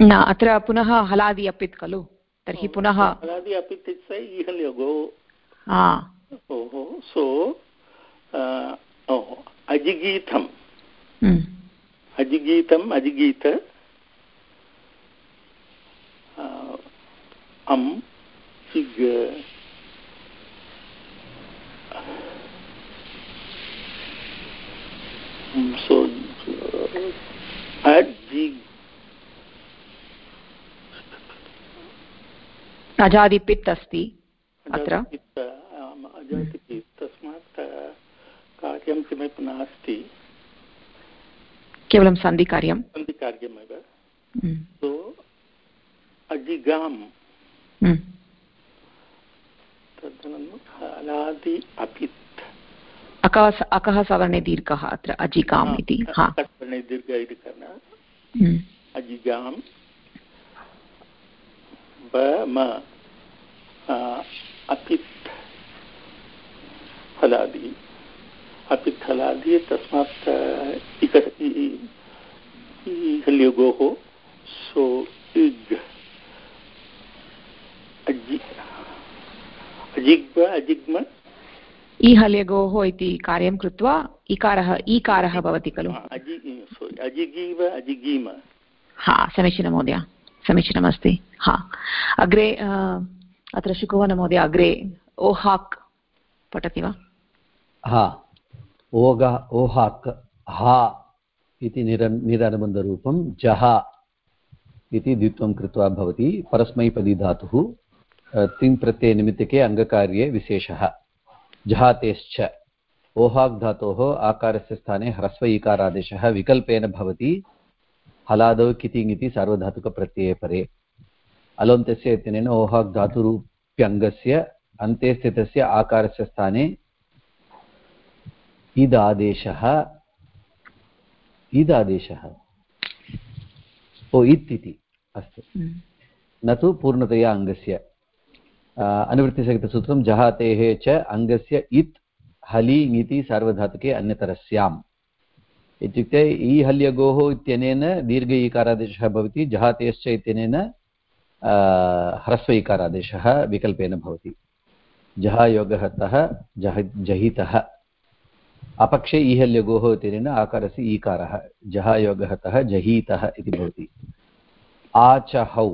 न अत्र पुनः हलादि अपित् खलु। तर्हि पुनः हलाति अपित् हा ओहो सो ओहो हम्म। अजिगीतम् अजिगीत। आ, think uh, so uh, at the अजादिपित् अस्ति अत्र? तस्मात् कार्यं किमपि नास्ति। केवलं सन्धिकार्यं। सन्धिकार्यमेव। हम्म। तो सो हम्म। अपित्। अकः अकः सवर्णे दीर्घः अत्र अजिकाम् इति हा। दीर्घ इति कारणेन हम्म। अजिगां ब म आ, अपित्। हलादि अपित् हलादि तस्मात् इक हल्योगोः सो इग्। अजि अजिग्ब अजिग्म? ईहल्यगोः इति कार्यं कृत्वा इकारः ईकारः भवति खलु। अजिगीव अजिगीम। हा समीचीनं महोदय समीचीनमस्ति हा अग्रे अत्र शुकुवनमहोदय अग्रे ओहाक् पठति वा? हा ओग ओहाक् हा इति निर निरनुबन्धरूपं जह इति द्वित्वं कृत्वा भवति परस्मैपदी धातुः। तिङ् प्रत्ययनिमित्तके अङ्गकार्ये विशेषः। जहातेश्च ओहाक् धातोः आकारस्य स्थाने ह्रस्व इकारादेशः विकल्पेन भवति। हलादौ कितिङ् इति सार्वधातुकप्रत्यये परे अलोन्तस्य इत्यनेन ओहाक् धातुरूप्यङ्गस्य अन्ते स्थितस्य आकारस्य स्थाने इदादेशः। इदादेशः। ओ इत् इति अस्तु। हम्म। न तु पूर्णतया अङ्गस्य। अनुवृत्तिसहितसूत्रं जहातेः च अङ्गस्य इत् हलि इति सार्वधातुके अन्यतरस्याम् इत्युक्ते ई हल्यगोः इत्यनेन दीर्घ इकारादेशः भवति जहातेश्च इत्यनेन ह्रस्व इकारादेशः विकल्पेन भवति जहायोगः तः जह जहितः अपक्षे ईहल्यगोः इत्यनेन आकारस्य ईकारः जहायोगः तः जहीतः इति भवति आचहौ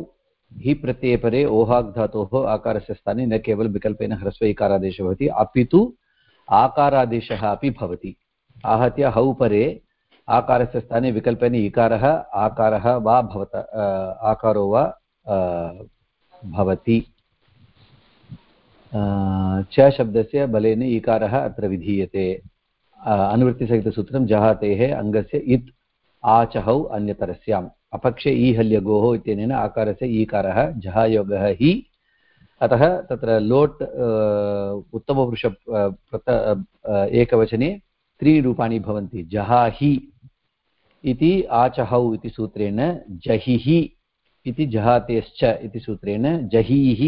हि प्रत्ययपरे ओहाग् धातोः आकारस्य स्थाने न केवलं विकल्पेन ह्रस्व इकारादेशः भवति, अपि तु आकारादेशः अपि भवति। आहत्य हौ परे आकारस्य स्थाने विकल्पेन इकारः, आकारः वा भवत आकारो वा भवति। च शब्दस्य बलेन इकारः अत्र विधीयते। अनुवृत्तिसहितसूत्रं जहातेः अङ्गस्य इत् आचहौ अन्यतरस्याम्। अपक्षे ईहल्यगोः इत्यनेन आकारस्य ईकारः जहायोगः हि। अतः तत्र लोट् उत्तमपुरुष एकवचने त्रीणि रूपाणि भवन्ति, जहाहि इति आचहौ इति सूत्रेण जहिः इति जहातेश्च इति सूत्रेण जहीः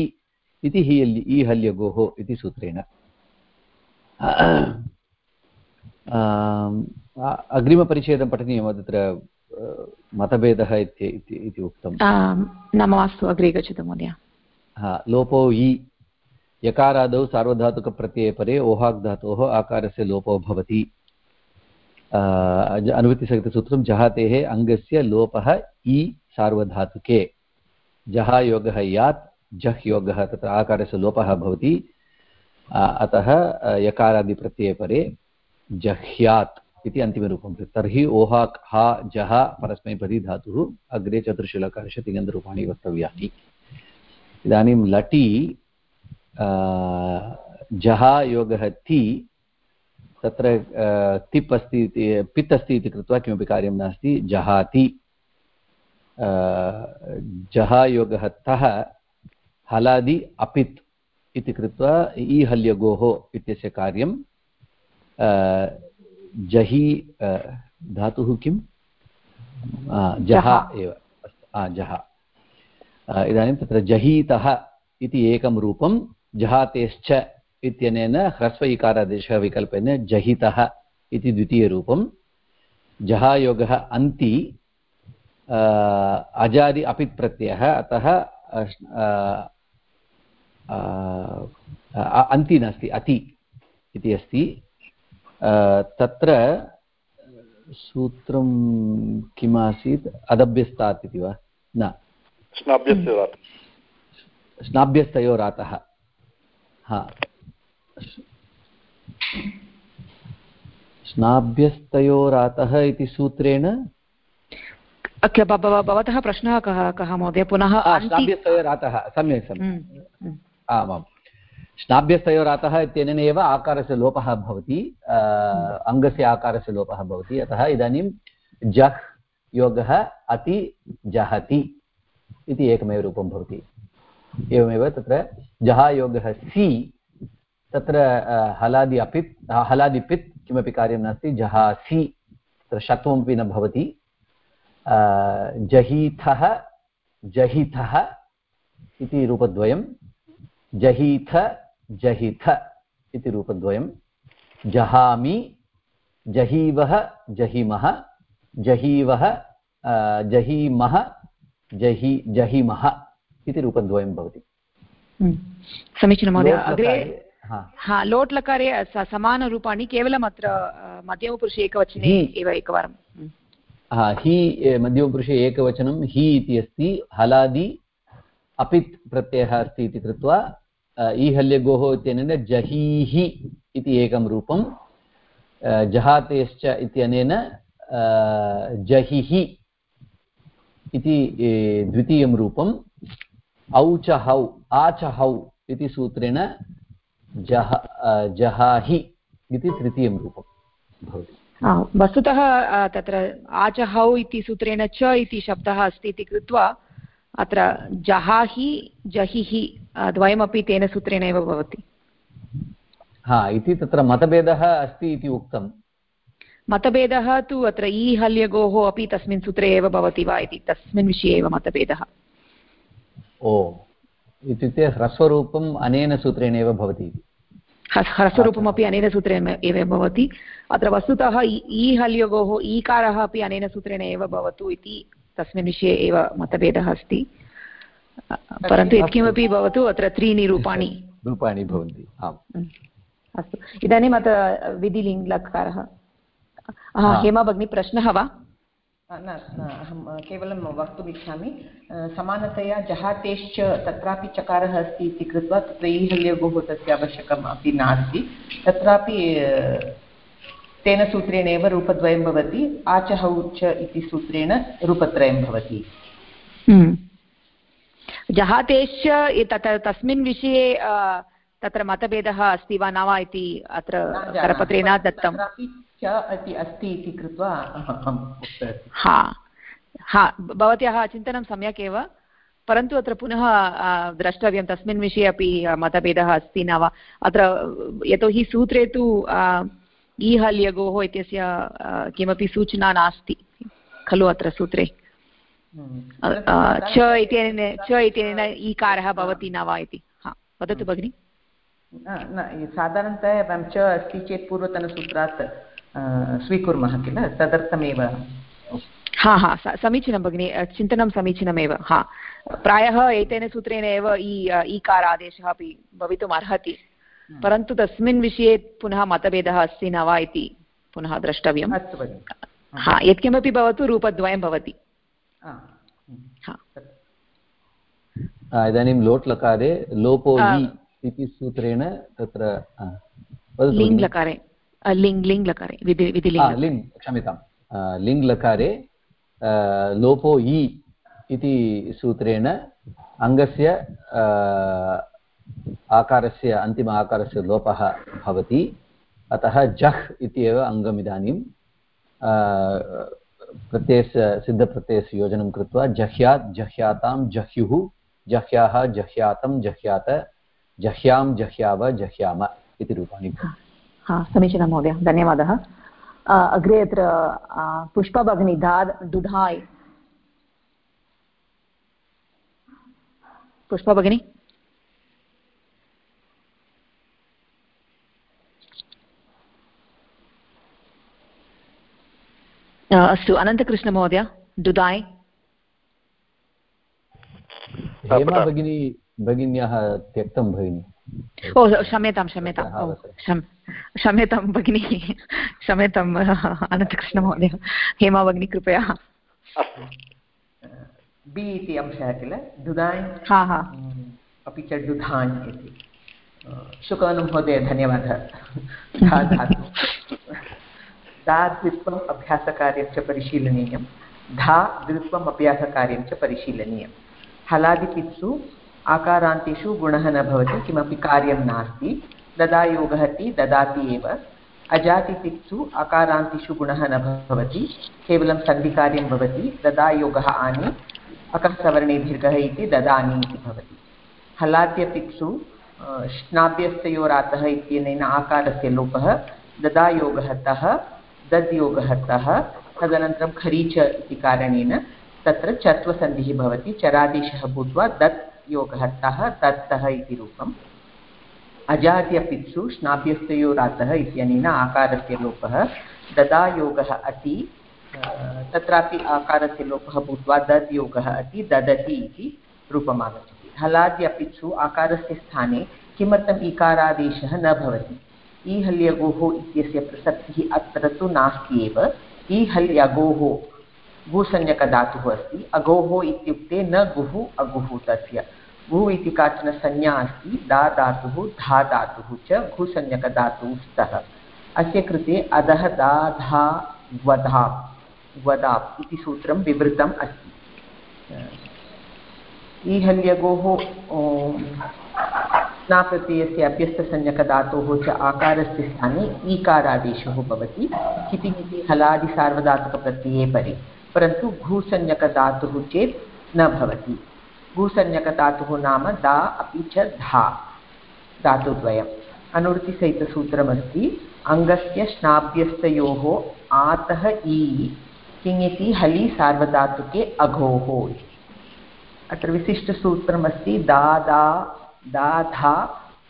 इति हि ईहल्यगोः इति सूत्रेण। अग्रिमपरिच्छेदं पठनीयं वा तत्र? मतभेदः इति इति उक्तम्। मास्तु अग्रे गच्छतु महोदय। हा लोपो इ। यकारादौ सार्वधातुकप्रत्यये परे ओहाक् धातोः आकारस्य लोपो भवति। अनुवृत्तिसहितसूत्रं जहातेः अङ्गस्य लोपः इ सार्वधातुके। जहायोगः यात् जह् योगः तत्र आकारस्य लोपः भवति। अतः यकारादिप्रत्यये परे जह्यात् इति अन्तिमरूपं तर्हि ओहाक् हा, जह परस्मैपदी धातुः, अग्रे चतुर्शिलकारश तिङन्तरूपाणि वक्तव्यानि। इदानीं लटि जः योगः ति, तत्र तिप् अस्ति इति, पित् अस्ति इति कृत्वा किमपि कार्यं नास्ति जहाति जः तः, हलादि अपित् इति कृत्वा ईहल्यगोः इत्यस्य कार्यं जहि धातुः जह जह। एव। अ, इदानीं तत्र जहीतः इति एकं रूपं जहातेश्च इत्यनेन ह्रस्व इकारादेशः विकल्पेन जहितः इति द्वितीयरूपं जहायोगः अन्ति अजादि अपित् प्रत्ययः अतः अन्ति नास्ति अति इति अस्ति। तत्र सूत्रं किम् आसीत् अदभ्यस्तात् इति वा? न। स्नाभ्यस्य रात्। स्नाभ्यस्तयोरातः इति सूत्रेण? भवतः प्रश्नः कः कः महोदय? पुनः स्नाभ्यस्तयोरातः सम्यक् सम्यक्। हम्म, हम्म। आमाम्। स्नाभ्यस्तयोरातः इत्यनेन एव आकारस्य लोपः भवति अङ्गस्य आकारस्य लोपः भवति। अतः इदानीं जह् योगः अति जहति इति एकमेव रूपं भवति। एवमेव तत्र जहायोगः सि तत्र हलादि अपित् हलादिपित् किमपि कार्यं नास्ति जहासि तत्र षत्वमपि न भवति। जहीथः जहिथः इति रूपद्वयं। जहीथ जहिथ इति रूपद्वयं। जहामि जहीवः जहिमः। जहीवः जहीमः जहि जहिमः इति रूपद्वयं भवति। हम्म। समीचीनं महोदय अग्रे हा। लोट् लकारे समानरूपाणि केवलम् अत्र मध्यमपुरुषे एकवचने एव एकवारं। हम्म। हि मध्यमपुरुषे एकवचनं हि इति अस्ति। हलादि अपित् प्रत्ययः अस्ति इति कृत्वा ईहल्यगोः इत्यनेन जहीः इति एकं रूपं जहातेश्च इत्यनेन जहिः इति द्वितीयं रूपम् औचहौ, आचहौ इति सूत्रेण जह जहाहि इति तृतीयं रूपं भवति। वस्तुतः तत्र आचहौ इति सूत्रेण च इति शब्दः अस्ति इति कृत्वा अत्र जहाहि जहिः द्वयमपि तेन सूत्रेण एव भवति। हा इति तत्र मतभेदः अस्ति इति उक्तं। मतभेदः तु अत्र ई हल्यगोः अपि तस्मिन् सूत्रे एव भवति वा इति तस्मिन् विषये एव मतभेदः। ओ इत्युक्ते ह्रस्वरूपम् अनेन सूत्रेण एव भवति ह्रस्वरूपमपि अनेन सूत्रेण एव भवति। अत्र वस्तुतः ई हल्यगोः ईकारः अपि अनेन सूत्रेण एव भवतु इति तस्मिन् विषये एव मतभेदः अस्ति। परन्तु यत्किमपि भवतु अत्र त्रीणि रूपाणि। रूपाणि भवन्ति आम्। अस्तु। इदानीम् अत्र विधिलिङ्ग्लकारः हेमा भगिनी प्रश्नः वा? न अहं केवलं वक्तुमिच्छामि समानतया जहातेश्च तत्रापि चकारः अस्ति इति कृत्वा तत्र ईहल्यगुः तस्य आवश्यकम् अपि नास्ति। तत्रापि तेन सूत्रेण एव रूपद्वयं भवति आचहौ च इति सूत्रेण रूपत्रयं भवति। हम्म। जहातेश्च तत् तस्मिन् विषये तत्र मतभेदः अस्ति वा न वा इति अत्र करपत्रे न दत्तं इति अस्ति इति कृत्वा हा। हा भवत्याः चिन्तनं सम्यक् एव परन्तु अत्र पुनः द्रष्टव्यं तस्मिन् विषये अपि मतभेदः अस्ति न वा। अत्र यतोहि सूत्रे तु ईहल्यगोः इत्यस्य किमपि सूचना नास्ति खलु अत्र सूत्रे। च इत्यनेन च इत्यनेन ईकारः भवति न वा इति। हा वदतु भगिनि। न साधारणतया च अस्ति चेत् पूर्वतनसूत्रात् स्वीकुर्मः किल? तदर्थमेव। हा हा समीचीनं भगिनि चिन्तनं समीचीनमेव हा। प्रायः एतेन सूत्रेण एव इ ईकार आदेशः अपि भवितुम् अर्हति हम्म। परन्तु तस्मिन् विषये पुनः मतभेदः अस्ति न वा इति पुनः द्रष्टव्यम्। हा यत्किमपि भवतु रूपद्वयं भवति। इदानीं लोट् लकारे लोपो इति सूत्रेण तत्र लिङ् लकारे लिङ् लिङ् लकारे लिङ् क्षम्यतां लिङ् लकारे लोपो इ इति सूत्रेण अङ्गस्य आकारस्य अन्तिम आकारस्य लोपः भवति। अतः जह् इत्येव अङ्गम् इदानीं प्रत्ययस्य, सिद्धप्रत्ययस्य योजनं कृत्वा जह्यात् जह्यातां जह्युः, जह्याः जह्यातं जह्यात, जह्यां जह्याव जह्याम इति रूपाणि हा समीचीनं महोदय, धन्यवादः। अग्रे अत्र पुष्पा भगिनी धा दुधाय्। पुष्पा अस्तु अनन्तकृष्णमहोदय दुदाय् हेमा भगिनी भगिन्याः त्यक्तं भगिनी ओ क्षम्यतां क्षम्यतां क्षम्यतां भगिनि क्षम्यताम् अनन्तकृष्णमहोदय हेमा भगिनी कृपया बि इति अंशः किल दुदान् हा हा अपि च दुधान् इति शुकवनु महोदय धन्यवादः दा द्वित्वम् अभ्यासकार्यं च परिशीलनीयं धा द्वित्वम् अभ्यासकार्यं च परिशीलनीयं हलादिपित्सु आकारान्तेषु गुणः न भवति, किमपि कार्यं नास्ति। ददा योगः इति ददाति एव। अजातिपित्सु अकारान्तिषु गुणः न भवति, केवलं सन्धिकार्यं भवति ददा योगः आनि अकसवर्णे दीर्घः इति ददानि इति भवति। हलाद्यपित्सु श्नाभ्यस्तयोरातः इत्यनेन आकारस्य लोपः, ददायोगः तः दद्योगः तः तदनन्तरं खरीच इति कारणेन तत्र चत्वसन्धिः भवति, चरादेशः भूत्वा दत् योगः तः दत्तः इति रूपम्। अजाद्यपित्सु श्नाभ्यस्तयोरातः इत्यनेन आकारस्य लोपः, ददायोगः अति तत्रापि आकारस्य लोपः भूत्वा दद् योगः अति, ददति इति रूपम् हलाद्यपित्सु आकारस्य स्थाने किमर्थम् इकारादेशः न भवति? ईहल्यगोः इत्यस्य प्रसक्तिः अत्र तु नास्ति एव। ईहल्यगोः भूसंज्ञकधातुः अस्ति। अगोः इत्युक्ते न गुः, अगुः तस्य। भू इति काचन संज्ञा अस्ति। दा धातुः, धा धातुः च भूसंज्ञकधातुः स्तः। अस्य कृते अधः दा धा, वधा वदाप् इति सूत्रं विवृतम् अस्ति। ईहल्यगोः स्नाप्रत्ययस्य अभ्यस्तसंज्ञकधातोः च आकारस्य स्थाने ईकारादेशः भवति। कितिमिति हलादिसार्वधातुकप्रत्यये परे, परन्तु भूसंज्ञकधातुः चेत् न भवति। भूसंज्ञकधातुः नाम दा अपि च धा, धातुद्वयम्। अनुवृत्तिसहितसूत्रमस्ति, अङ्गस्य श्नाभ्यस्तयोः आतः इ किङिति हलि सार्वधातुके अघोः अत्र विशिष्टसूत्रमस्ति दा दा धा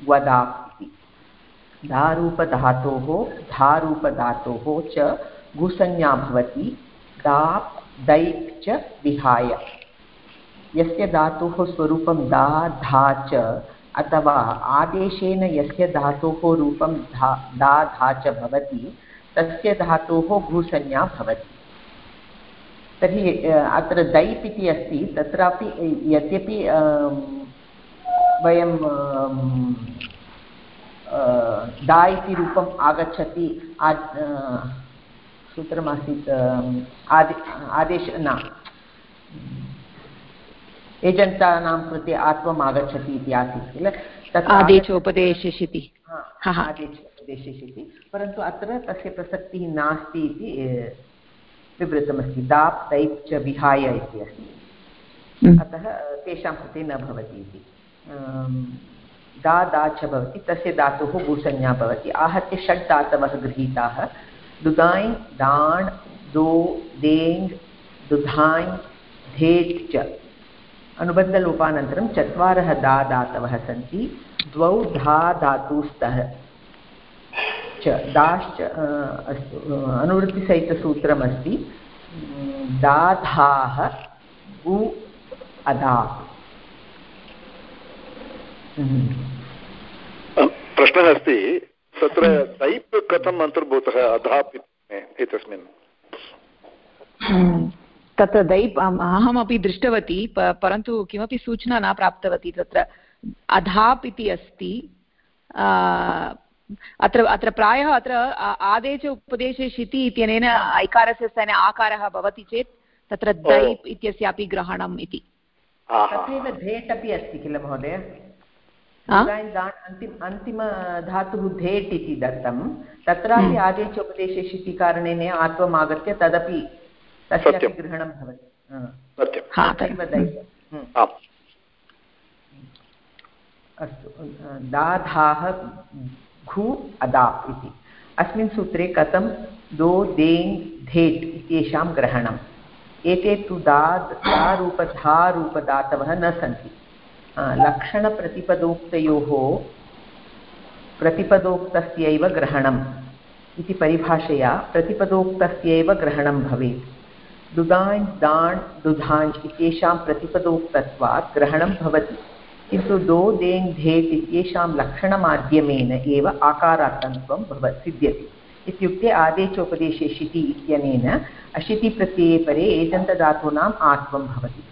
वदा। इति धारूपधातोः धारूपधातोः च गुसंज्ञा भवति। दाप्, दैप् च विहाय। यस्य धातोः स्वरूपं दा, धा च, अथवा आदेशेन यस्य धातोः रूपं धा, दा, धा च भवति, तस्य धातोः भूसंज्ञा भवति। तर्हि, अत्र दैप् इति अस्ति, तत्रापि यद्यपि वयं दा इति रूपम् आगच्छति सूत्रमासीत् आदे आदेश न एजन्तानां कृते आत्मम् आगच्छति इति आसीत् किल? तत् आदेशोपदेशिषि आदेशोपदेशिषि परन्तु अत्र तस्य प्रसक्तिः नास्ति इति विवृतमस्ति। दाप् तैप् च विहाय इति अस्ति। हम्म। अतः तेषां कृते न भवति इति। दा दा च भवति, तस्य धातुः भूसंज्ञा भवति। आहत्य षड् धातवः गृहीताः। दुदाञ् दाण्, दो, देङ् दुधाञ् धेट् च। अनुबन्धलोपानन्तरं चत्वारः दा धातवः सन्ति। द्वौ धा धातुस्तः च। दाश्च अस्तु अनुवृत्तिसहितसूत्रमस्ति। दाधाः उ अदा प्रश्नः अस्ति तत्र टैप् कथम् अन्तर्भूतः अधाप् एतस्मिन्? तत्र दैप् अहमपि दृष्टवती परन्तु किमपि सूचना न प्राप्तवती तत्र. अधाप् इति अस्ति अत्र अत्र प्रायः अत्र आदेश उपदेशे शिति इत्यनेन ऐकारस्य स्थाने आकारः भवति चेत् तत्र दैप् इत्यस्यापि ग्रहणम् इति। तथैव धेट् अपि अस्ति किल महोदय? अन्तिम अन्तिमधातुः धेट् इति दत्तं। तत्रापि हम्म। आदेश उपदेशे शिति कारणेन आत्वम् आगत्य तदपि तस्यापि ग्रहणं भवति हम्म। अस्तु दाधाः घु अदाप् इति। अस्मिन् सूत्रे कथं दो देङ् धेट् इत्येषां ग्रहणम्? एते तु दा दारूपधारूपदातवः न सन्ति। लक्षणप्रतिपदोक्तयोः प्रतिपदोक्तस्यैव ग्रहणम् इति परिभाषया प्रतिपदोक्तस्यैव ग्रहणं भवेत् दुदाञ् दाण् दुधाञ् इत्येषां प्रतिपदोक्तत्वात् ग्रहणं भवति किन्तु दो देङ् धेट् इत्येषां लक्षणमाध्यमेन एव आकारार्थत्वं भव सिद्ध्यति। इत्युक्ते आदेशोपदेशे शिति इत्यनेन अशितिप्रत्यये परे एजन्तधातूनाम् आत्वं भवति।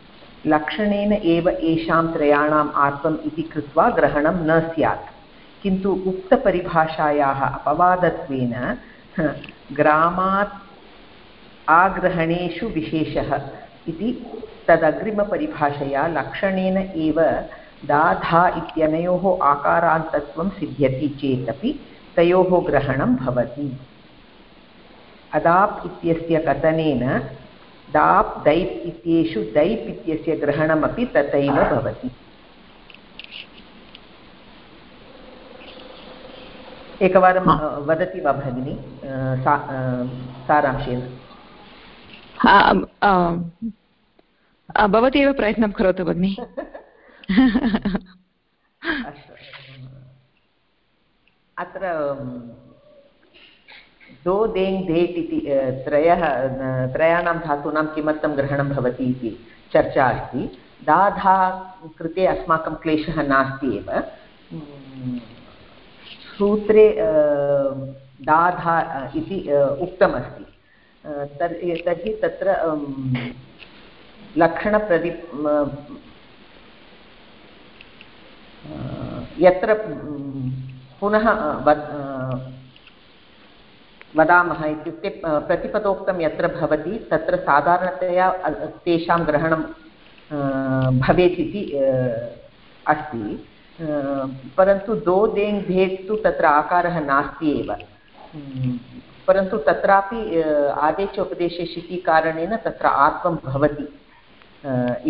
लक्षणेन एव येषां त्रयाणाम् इति कृत्वा ग्रहणं न स्यात्। किन्तु उक्तपरिभाषायाः अपवादत्वेन ग्रामात् आग्रहणेषु विशेषः इति तदग्रिमपरिभाषया लक्षणेन एव दाधा इत्यनयोः आकारान्तत्वं सिद्ध्यति चेदपि तयोः ग्रहणं भवति। अदाप् इत्यस्य कथनेन दाप् दैप् इत्येषु दैप् इत्यस्य ग्रहणमपि तथैव भवति। एकवारं वदति वा भगिनि सारांशेन? भवती एव प्रयत्नं करोतु भगिनि। अत्र दो देङ् धेट् इति त्रयः त्रयाणां धातूनां किमर्थं ग्रहणं भवति इति चर्चा अस्ति। दाधा कृते अस्माकं क्लेशः नास्ति एव। सूत्रे दाधा इति उक्तमस्ति। तर्हि तत्र लक्षणप्रति यत्र पुनः वदामः इत्युक्ते प्रतिपदोक्तं यत्र भवति, तत्र साधारणतया तेषां ग्रहणं भवेत् इति अस्ति। परन्तु दो देङ् भेट् तु तत्र आकारः नास्ति एव। परन्तु तत्रापि आदेश उपदेशे शितिकारणेन तत्र आत्वं भवति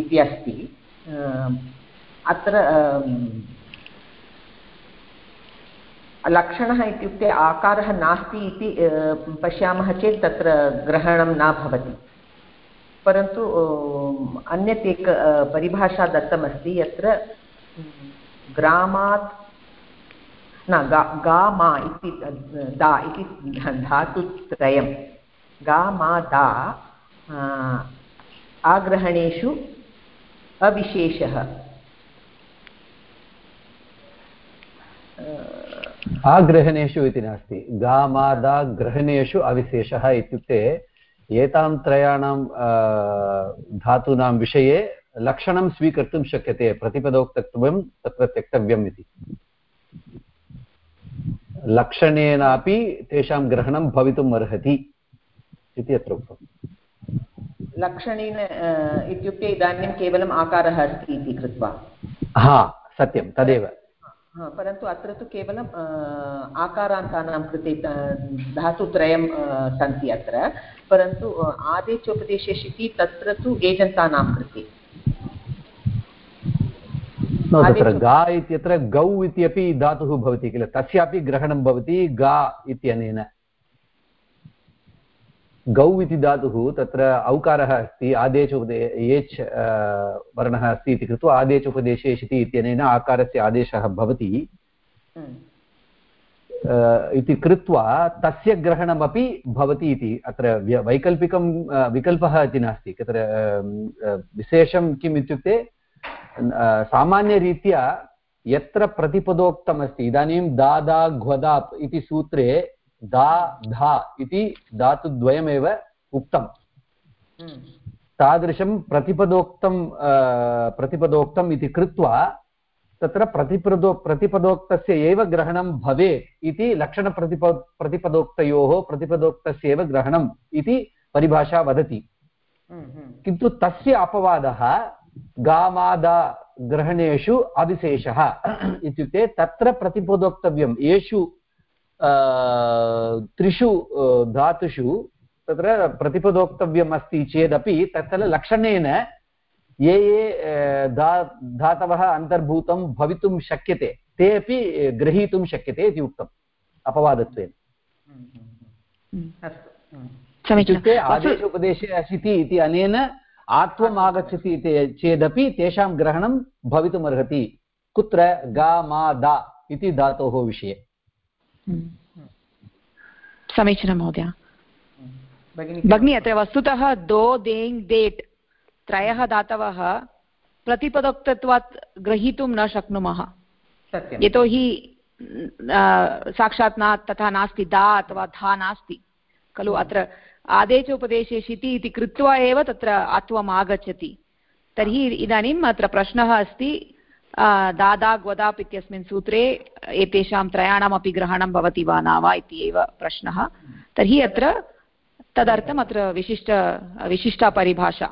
इति अस्ति। अत्र लक्षणः इत्युक्ते आकारः नास्ति इति पश्यामः चेत् तत्र ग्रहणं न भवति। परन्तु अन्यत् एक परिभाषा दत्तमस्ति यत्र ग्रामात्, न, गा गा मा इति दा इति धातुत्रयं गा मा दा आग्रहणेषु अविशेषः। आग्रहणेषु इति नास्ति। गामादाग्रहणेषु अविशेषः इत्युक्ते एतां त्रयाणां धातूनां विषये लक्षणं स्वीकर्तुं शक्यते। प्रतिपदोक्तत्वं तत्र त्यक्तव्यम् इति। लक्षणेनापि तेषां ग्रहणं भवितुम् अर्हति इति अत्र उक्तम्। लक्षणेन इत्युक्ते इदानीं केवलम् आकारः अस्ति इति कृत्वा। हा सत्यं तदेव। परन्तु अत्र तु केवलम् आकारान्तानां कृते धातुत्रयं सन्ति अत्र परन्तु आदेशोपदेशे शिति तत्र तु एजन्तानां कृते। तत्र गा इत्यत्र गौ इत्यपि धातुः भवति किल तस्यापि ग्रहणं भवति गा इत्यनेन। गौ इति धातुः तत्र औकारः अस्ति आदेशोपदे एच् वर्णः अस्ति इति कृत्वा आदेशोपदेशे शिति इत्यनेन आकारस्य आदेशः भवति। इति कृत्वा तस्य ग्रहणमपि भवति इति अत्र वैकल्पिकं विकल्पः इति नास्ति। तत्र विशेषं किम् इत्युक्ते सामान्यरीत्या यत्र प्रतिपदोक्तमस्ति इदानीं दादा घ्वदाप् इति सूत्रे दा धा इति धातुद्वयमेव उक्तम् हम्म। तादृशं प्रतिपदोक्तं प्रतिपदोक्तम् इति कृत्वा तत्र प्रतिपदो प्रतिपदोक्तस्य एव ग्रहणं भवेत् इति लक्षणप्रतिप प्रतिपदोक्तयोः प्रतिपदोक्तस्य एव ग्रहणम् इति परिभाषा वदति हम्म, हम्म। किन्तु तस्य अपवादः गामादा ग्रहणेषु अविशेषः इत्युक्ते तत्र प्रतिपदोक्तव्यं येषु त्रिषु धातुषु तत्र प्रतिपदोक्तव्यम् अस्ति चेदपि तत्र लक्षणेन ये ये धा धातवः अन्तर्भूतं भवितुं शक्यते ते अपि ग्रहीतुं शक्यते इति उक्तम् अपवादत्वेन। इत्युक्ते आदेश उपदेशे असिति इति अनेन आत्वम् आगच्छति चेदपि तेषां ग्रहणं भवितुमर्हति कुत्र गा मा दा इति धातोः विषये। समीचीनं महोदय। भगिनी अत्र वस्तुतः दो देङ् देट् त्रयः दातवः प्रतिपदोक्तत्वात् ग्रहीतुं न शक्नुमः। यतोहि साक्षात् न तथा नास्ति दा अथवा धा नास्ति। खलु अत्र आदेश उपदेशे शिति इति कृत्वा एव तत्र आत्वम् आगच्छति तर्हि इदानीम् अत्र प्रश्नः अस्ति दादा ग्वदाप् इत्यस्मिन् सूत्रे एतेषां त्रयाणामपि ग्रहणं भवति वा न वा इति एव प्रश्नः। तर्हि अत्र तदर्थम् अत्र विशिष्ट विशिष्टा परिभाषा।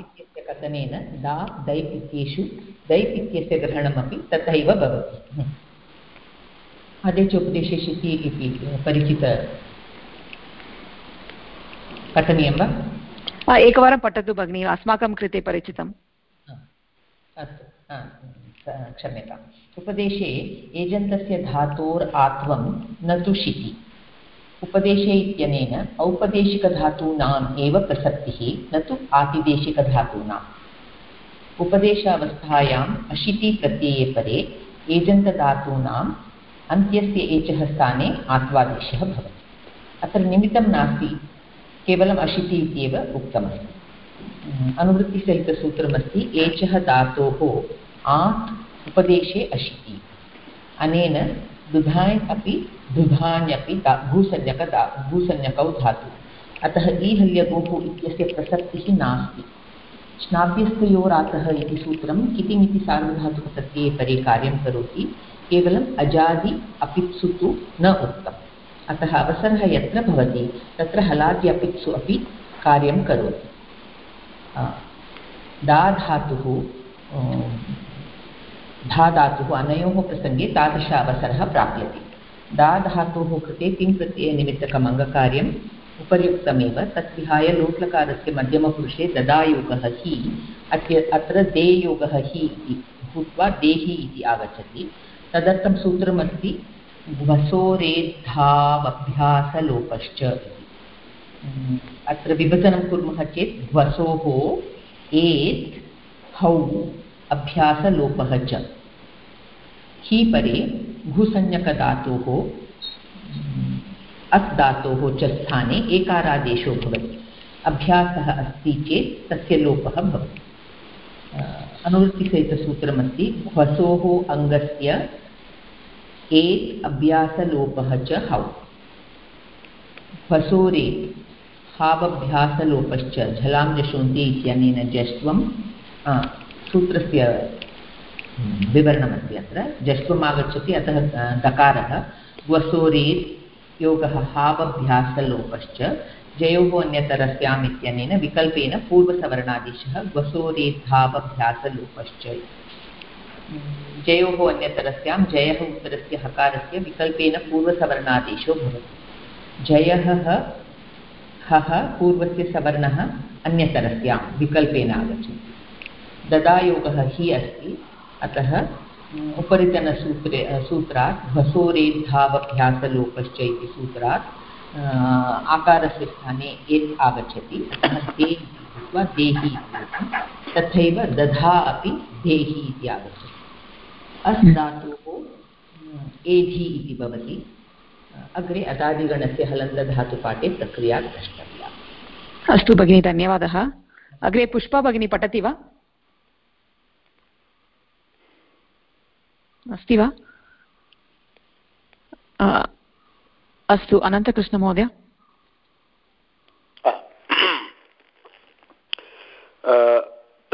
इत्यस्य कथनेन दा दैप् इत्येषु दैप् इत्यस्य ग्रहणमपि तथैव भवति। आदेशोपदेशेषिति इति परिचित कथनीयं वा? एकवारं पठतु भगिनि अस्माकं कृते परिचितम् अस्तु क्षम्यताम् उपदेशे एजन्तस्य धातोर् आत्वं न तु शिति उपदेशे इत्यनेन औपदेशिकधातूनाम् एव प्रसक्तिः न तु आतिदेशिकधातूनाम् उपदेशावस्थायाम् अशितिप्रत्यये परे एजन्तधातूनाम् अन्त्यस्य एचः स्थाने आत्वादेशः भवति अत्र निमित्तं नास्ति केवलम् अशीति इत्येव उक्तमस्ति। अनुवृत्तिसहितसूत्रमस्ति, एचः धातोः आत् उपदेशे अशीति। अनेन दुधाय् अपि दुधान्यपि दा, भूसंज्ञक दा, भूसंज्ञकौ धातु। अतः ईहल्यगोः इत्यस्य प्रसक्तिः नास्ति। श्नाभ्यस्तयोरातः इति सूत्रं कितिमिति सार्वधातुकप्रत्यये परे कार्यं करोति, केवलम् अजादि अपित्सु तु न उक्तम्। अतः अवसरः यत्र भवति, तत्र हलादि अपित्सु अपि कार्यं करोति। दा धातुः धा धातुः अनयोः प्रसङ्गे तादृश अवसरः प्राप्यते। दा धातोः कृते तिङ्प्रत्ययनिमित्तकम् अङ्गकार्यम्? उपर्युक्तमेव तत् विहाय लोट्लकारस्य मध्यमपुरुषे ददायोगः हि अत्य अत्र देयोगः हि इति भूत्वा देहि इति आगच्छति। तदर्थं सूत्रमस्ति ध्वसोरेद्धावभ्यासलोपश्च इति अत्र विभजनं कुर्मः चेत् ध्वसोः एत् हौ अभ्यासलोपः च। हि परे घुसंज्ञकधातोः अस् धातोः च स्थाने एकारादेशो भवति। अभ्यासः अस्ति चेत् तस्य लोपः भवति। अनुवृत्तिसहितसूत्रमस्ति ह्वसोः अङ्गस्य एत् अभ्यासलोपः च हौ। ह्वसोरेत् हावभ्यासलोपश्च झलां जशोन्ति इत्यनेन जष्ट्वं सूत्रस्य विवरणमस्ति अत्र। जष्ट्वम् आगच्छति अतः दकारः, वसोरेत्, योगः हावभ्यासलोपश्च, जयोः अन्यतरस्याम् इत्यनेन विकल्पेन पूर्वसवर्णादेशः वसोरेद्धावभ्यासलोपश्च जयोः अन्यतरस्यां, जयः उत्तरस्य हकारस्य विकल्पेन पूर्वसवर्णादेशो भवति। जयः हः पूर्वस्य सवर्णः अन्यतरस्यां विकल्पेन आगच्छति। ददायोगः हि अस्ति। अतः उपरितनसूत्रे सूत्रात् भसोरेद्धावभ्यासलोपश्च इति सूत्रात् आकारस्य स्थाने एत् आगच्छति, अतः दे भूत्वा देहि तथैव दधा अपि देहि इति आगच्छति। अस् धातोः एधि इति भवति। अग्रे अदादिगणस्य हलन्तधातुपाठे प्रक्रिया द्रष्टव्या। अस्तु भगिनि, धन्यवादः। अग्रे पुष्पा भगिनी पठति वा? अस्ति वा? अस्तु अनन्तकृष्णमहोदय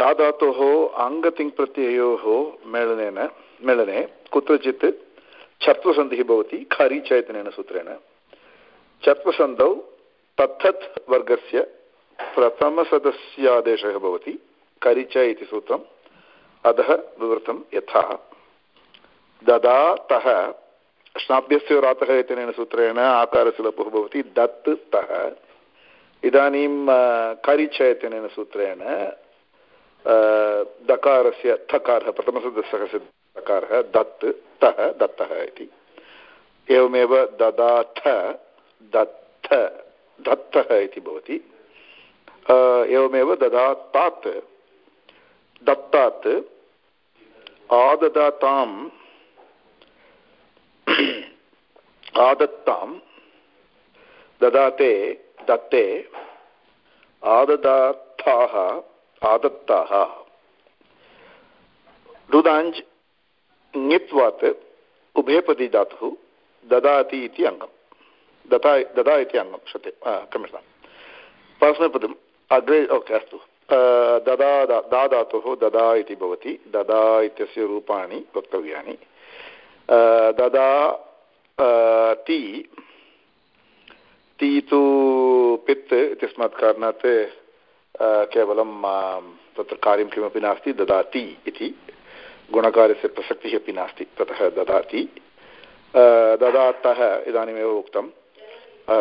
धाधातोः आङ्गतिङ्प्रत्ययोः मेलनेन मेलने कुत्रचित् छत्वसन्धिः भवति खरि चैतन्येन सूत्रेण छत्वसन्धौ तत्थत् वर्गस्य प्रथमसदस्यादेशः भवति करिच इति सूत्रम् अधः विवृतं यथा ददातः श्नाभ्यस्य रातः इत्यनेन सूत्रेण आकारस्य भवति दत् तः इदानीं करिच इत्यनेन सूत्रेण दकारस्य थकारः प्रथमसदस्यस्य दकारः दत्, तः, दत्तः इति। एवमेव ददाथ, दत्थ, दत्तः इति भवति। एवमेव ददातात् दत्तात् आददातां आदत्तां ददाते, दत्ते आददाताः आदत्ताः। रुदाञ्ज् ङित्वात् उभयपदी धातुः ददाति इति अङ्गं दता, ददा इति अङ्गं श्रुते क्षम्यतां परस्मैपदं अग्रे, ओके, अस्तु। ददा, दा धातुः ददा इति भवति। ददा इत्यस्य रूपाणि, वक्तव्यानि। ददा ति ति तु पित् इत्यस्मात् कारणात् केवलं तत्र कार्यं किमपि नास्ति, ददाति इति। गुणकार्यस्य प्रसक्तिः अपि नास्ति, ततः ददाति। ददातः इदानीमेव उक्तं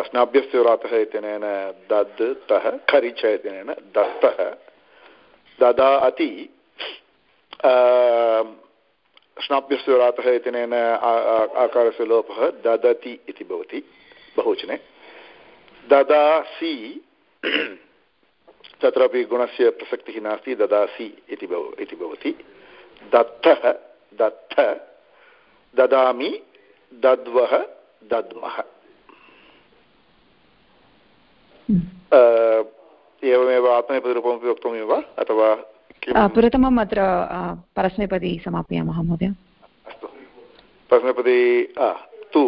स्नाभ्यस्य रातः इत्यनेन दद् तः खरिच इत्यनेन दत्तः। ददा अति स्नाभ्यस्य रातः इत्यनेन आकारस्य लोपः ददति इति भवति बहुवचने। ददासि। तत्रापि गुणस्य प्रसक्तिः नास्ति ददासि इति भव इति भवति। दत्तः दत्त ददामि दद्वः दद्मः। एवमेव आत्मनेपदिरूपमपि वक्तव्यं वा? अथवा प्रथमम् अत्र परस्मैपदी समापयामः महोदय। अस्तु। परस्मैपदी तु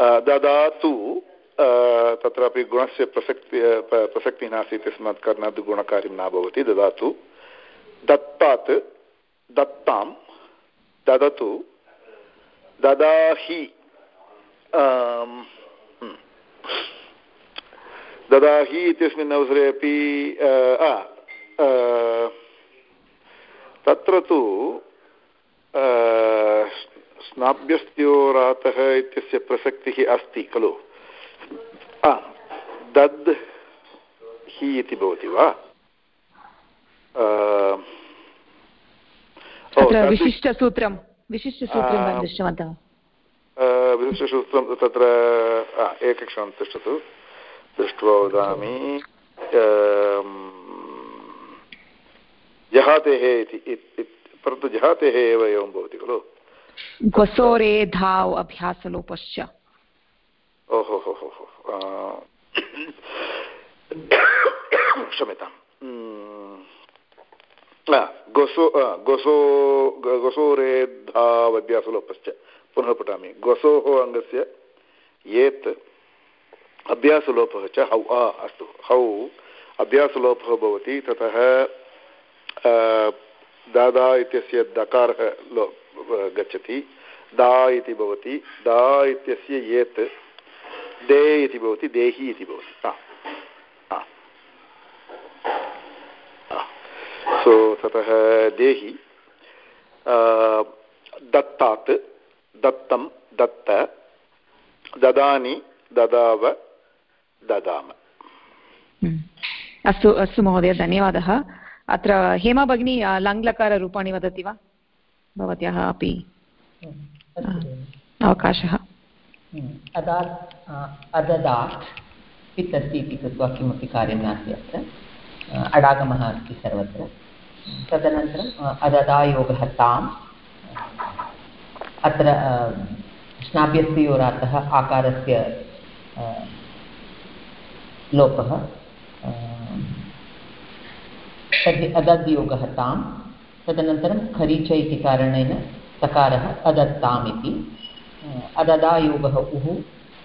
ददातु तत्रापि गुणस्य प्रसक्ति प्रसक्तिः नास्ति इत्यस्मात् कारणात् गुणकार्यं न भवति, ददातु। दत्तात्, दत्तां, ददतु। ददाहि हम्म। ददाहि इत्यस्मिन् अवसरे अपि तत्र तु स्नाभ्यस्त्योरातः इत्यस्य प्रसक्तिः अस्ति, खलु? दद् हि इति भवति वा? विशिष्टसूत्रं विशिष्टसूत्रं दृष्टवन्तः। विशिष्टसूत्रं तत्र एकक्षणं तिष्ठतु। दृष्ट्वा वदामि जहातेः इति परन्तु जहातेः एव एवं भवति खलु? घसोरे धाव् अभ्यासलोपश्च। ओहो हो हो हो क्षम्यताम् गोसो गोसो गोसोरेद्धावभ्यासलोपश्च पुनः पठामि गोसोः अङ्गस्य येत् अभ्यासलोपः च हौ आ अस्तु हौ अभ्यासलोपः भवति ततः दादा इत्यस्य दकारः लो गच्छति दा इति भवति दा इत्यस्य येत् दे इति भवति देहि इति भवति। सो ततः देहि दत्तात् दत्तं दत्त ददानि ददाव ददाम। हम्म। अस्तु अस्तु महोदय धन्यवादः। अत्र हेमा भगिनी लङ्लकाररूपाणि वदति वा? भवत्याः अपि अवकाशः। अदात् अददात् पित् अस्ति इति कृत्वा किमपि कार्यं नास्ति अत्र. अडागमः अस्ति सर्वत्र. तदनन्तरम् अददायोगः ताम्. अत्र स्नाप्यस्योरातः आकारस्य लोपः तद् अदद्योगः तदनन्तरं खरीच इति कारणेन सकारः अदत्ताम् इति. अददायोगः उः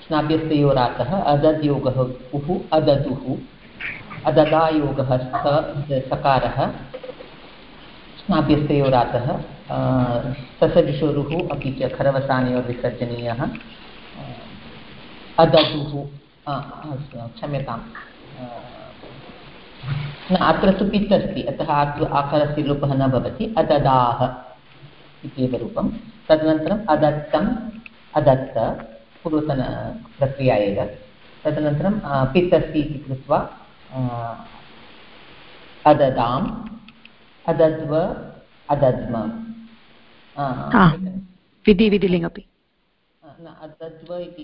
स्नाप्यस्तयोरातः अदद्योगः उः, अददुः। अददायोगः स, सकारः। स्नाप्यस्तयोरातः ससजुषोरुः अपि च खरवसानयोर्विसर्जनीयः अददुः क्षम्यतां न, अत्र तु पित् अस्ति अतः आकारस्य लोपः न भवति। अददाः इत्येव रूपं। तदनन्तरम् अदत्तम्। अदत्त पूर्वतनप्रक्रिया एव। तदनन्तरं पित् अस्ति इति कृत्वा अददाम्। अदद्व अदद्म। विधि विधिलिङ्गपि। न अदद्व इति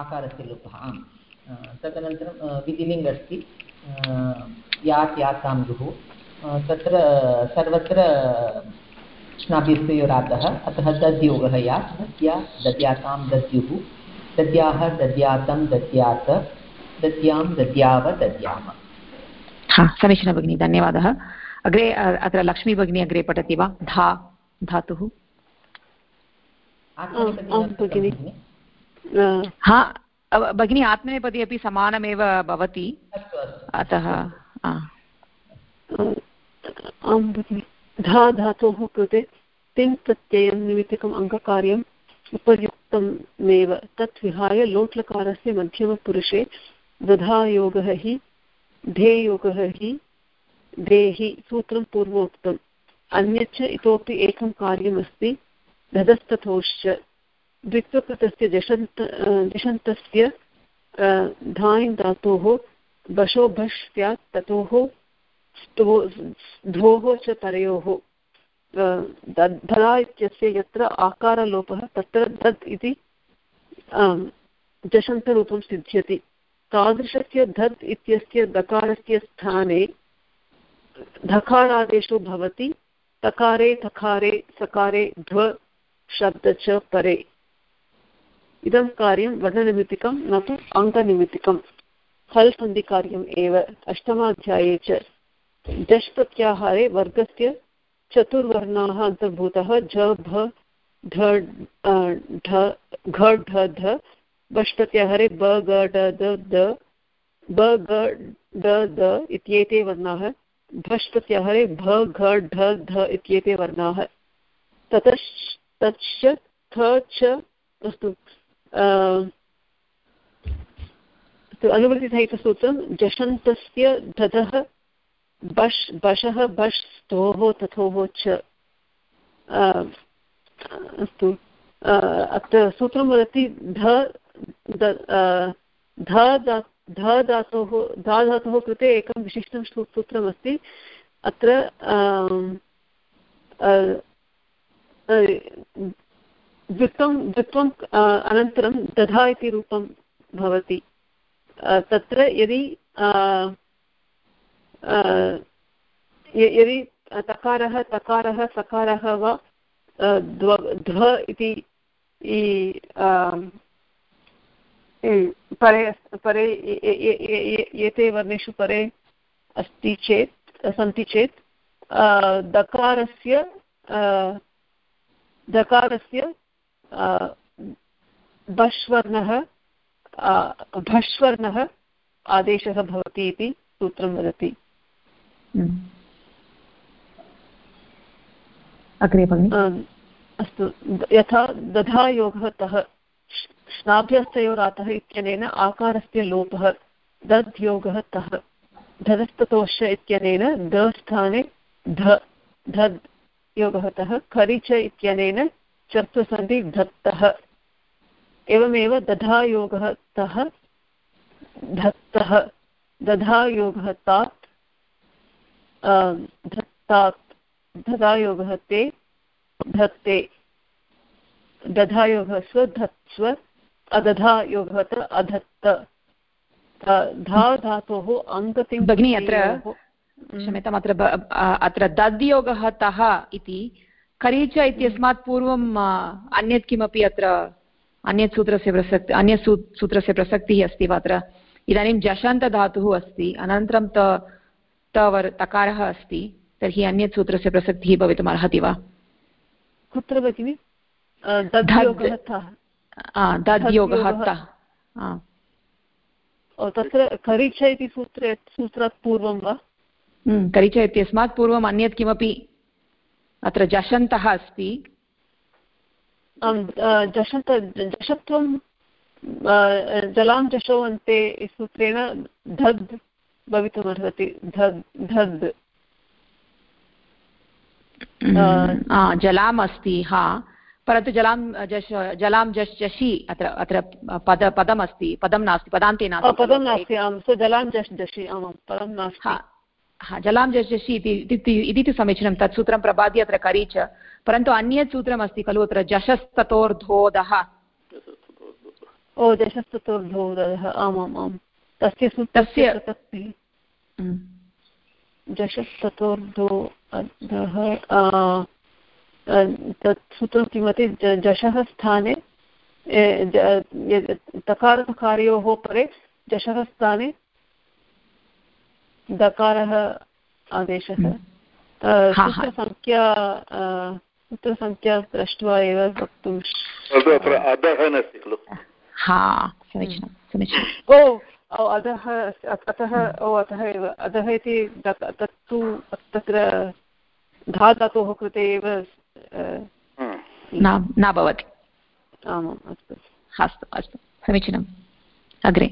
आकारस्य लोपः आम् तदनन्तरं विधिलिङ्ग् अस्ति यात् यासां युः तत्र सर्वत्र स्नाभिस्तयोरातः अतः दद्योगः यात् दद्या दद्यातां दद्युः दद्याः दद्यातं दद्यात् दद्यां दद्याव दद्याम हा समीचीनं भगिनि धन्यवादः। अग्रे अत्र लक्ष्मी भगिनी अग्रे पठति वा? धा धातुः? हा भगिनी आत्मनेपदी अपि समानमेव भवति। अतः आं। भगिनि। धा धातोः कृते तिङ् प्रत्ययं निमित्तकम् अङ्गकार्यम् उपयुक्तमेव तत् विहाय लोट्लकारस्य मध्यमपुरुषे दधायोगः हि, धेयोगः हि देहि सूत्रं पूर्वोक्तम्। अन्यच्च इतोपि एकं कार्यमस्ति, दधस्तथोश्च। द्वित्वकृतस्य जषन्त जषन्तस्य धाय् धातोः बशो भष् स्यात्, ततोः ध्वोः च परयोः धरा इत्यस्य यत्र आकारलोपः तत्र दद् इति जषन्तरूपं सिद्ध्यति। तादृशस्य धत् इत्यस्य दकारस्य स्थाने धकारादेशो भवति। तकारे तकारे सकारे, ध्व, शब्द च परे। इदं कार्यं वर्णनिमित्तिकं न तु अङ्कनिमित्तिकं हल् सन्धिकार्यम् एव अष्टमाध्याये च। डश् प्रत्याहारे वर्गस्य चतुर्वर्णाः अन्तर्भूतः झ भ, ढ घ, ढ बष् प्रत्याहारे ब, ग, ड, द ब, ग, ड, द इत्येते वर्णाः भष् प्रत्याहारे भ, घ, ढ, ध इत्येते वर्णाः। ततश्च, तच्च, थ, च, अस्तु अनुवृत्तिसहितसूत्रं जषन्तस्य धधः बश्, बशः बश् स्तोः तथोः च अस्तु अत्र सूत्रं वदति ध धातोः, धा धातोः कृते एकं विशिष्टं सूत्रमस्ति। अत्र द्वित्वं द्वित्वम् अनन्तरं दधा इति रूपं भवति। तत्र यदि यदि तकारः तकारः, सकारः वा ध्व इति परे परे एते वर्णेषु परे अस्ति चेत्, सन्ति चेत् दकारस्य दकारस्य भष्वर्णः भष्वर्णः आदेशः भवति इति सूत्रं वदति। अग्रे भगिनि। अस्तु। यथा दधायोगः तः स्नाभ्यस्तयोरातः इत्यनेन आकारस्य लोपः, दध्योगः तः धदस्ततोष इत्यनेन द स्थाने ध धद् योगः तः, खरिच इत्यनेन चर्त्वसन्धि धत्तः। एवमेव दधायोगः तः, धत्तः। दधायोगः तात् धत्तात् धदायोगः ते धत्ते दधायोगः स्व धत्स्व अदधायोगः अधत्त धा धातोः अङ्गतिं भगिनी अत्र क्षम्यताम् अत्र अत्र दद्योगः तः इति करीच इत्यस्मात् पूर्वम् अन्यत् किमपि अत्र अन्यत् सूत्रस्य प्रसक्ति अन्यत् सूत्रस्य प्रसक्तिः अस्ति वा अत्र? इदानीं जषन्तधातुः अस्ति अनन्तरं त तवर् तकारः अस्ति तर्हि अन्यत् सूत्रस्य प्रसक्तिः भवितुम् अर्हति वा? कुत्र भगिनि दद्योगः तत्र करिच इति सूत्रे सूत्रात् पूर्वं वा? हम्म, करिच इत्यस्मात् पूर्वम् अन्यत् किमपि अत्र जषन्तः अस्ति। जषन्त जषत्वं जलां जशो अन्ते सूत्रेण धद् भवितुमर्हति धद् धद् जलाम् अस्ति हा। परन्तु जलां जश् जलां जश् जषि अत्र अत्र पद पदमस्ति पदं नास्ति पदान्ते नास्ति पदं नास्ति आं सो जलां जश् जषि आमां पदं नास्ति। हा जलां जश् जषि इति तु समीचीनं तत् सूत्रं प्रबाद्य अत्र करी च। परन्तु अन्यत् सूत्रमस्ति खलु अत्र जशस्ततोर्धोदः। ओ जशस्ततोर्धोदः आमाम् आम्। तस्य सूत्रस्य जशस्ततोर्धो अधः तत् सूत्रं किमपि जशः स्थाने तकारतकारयोः परे जशः स्थाने दकारः आदेशः। सूत्रसङ्ख्या सूत्रसङ्ख्या दृष्ट्वा एव वक्तुं अधः ओ अधः अतः ओ अतः एव अधः इति तत्तु तत्र धा धातोः कृते एव न भवति। आमाम् अस्तु। अस्तु अस्तु। समीचीनम्। अग्रे।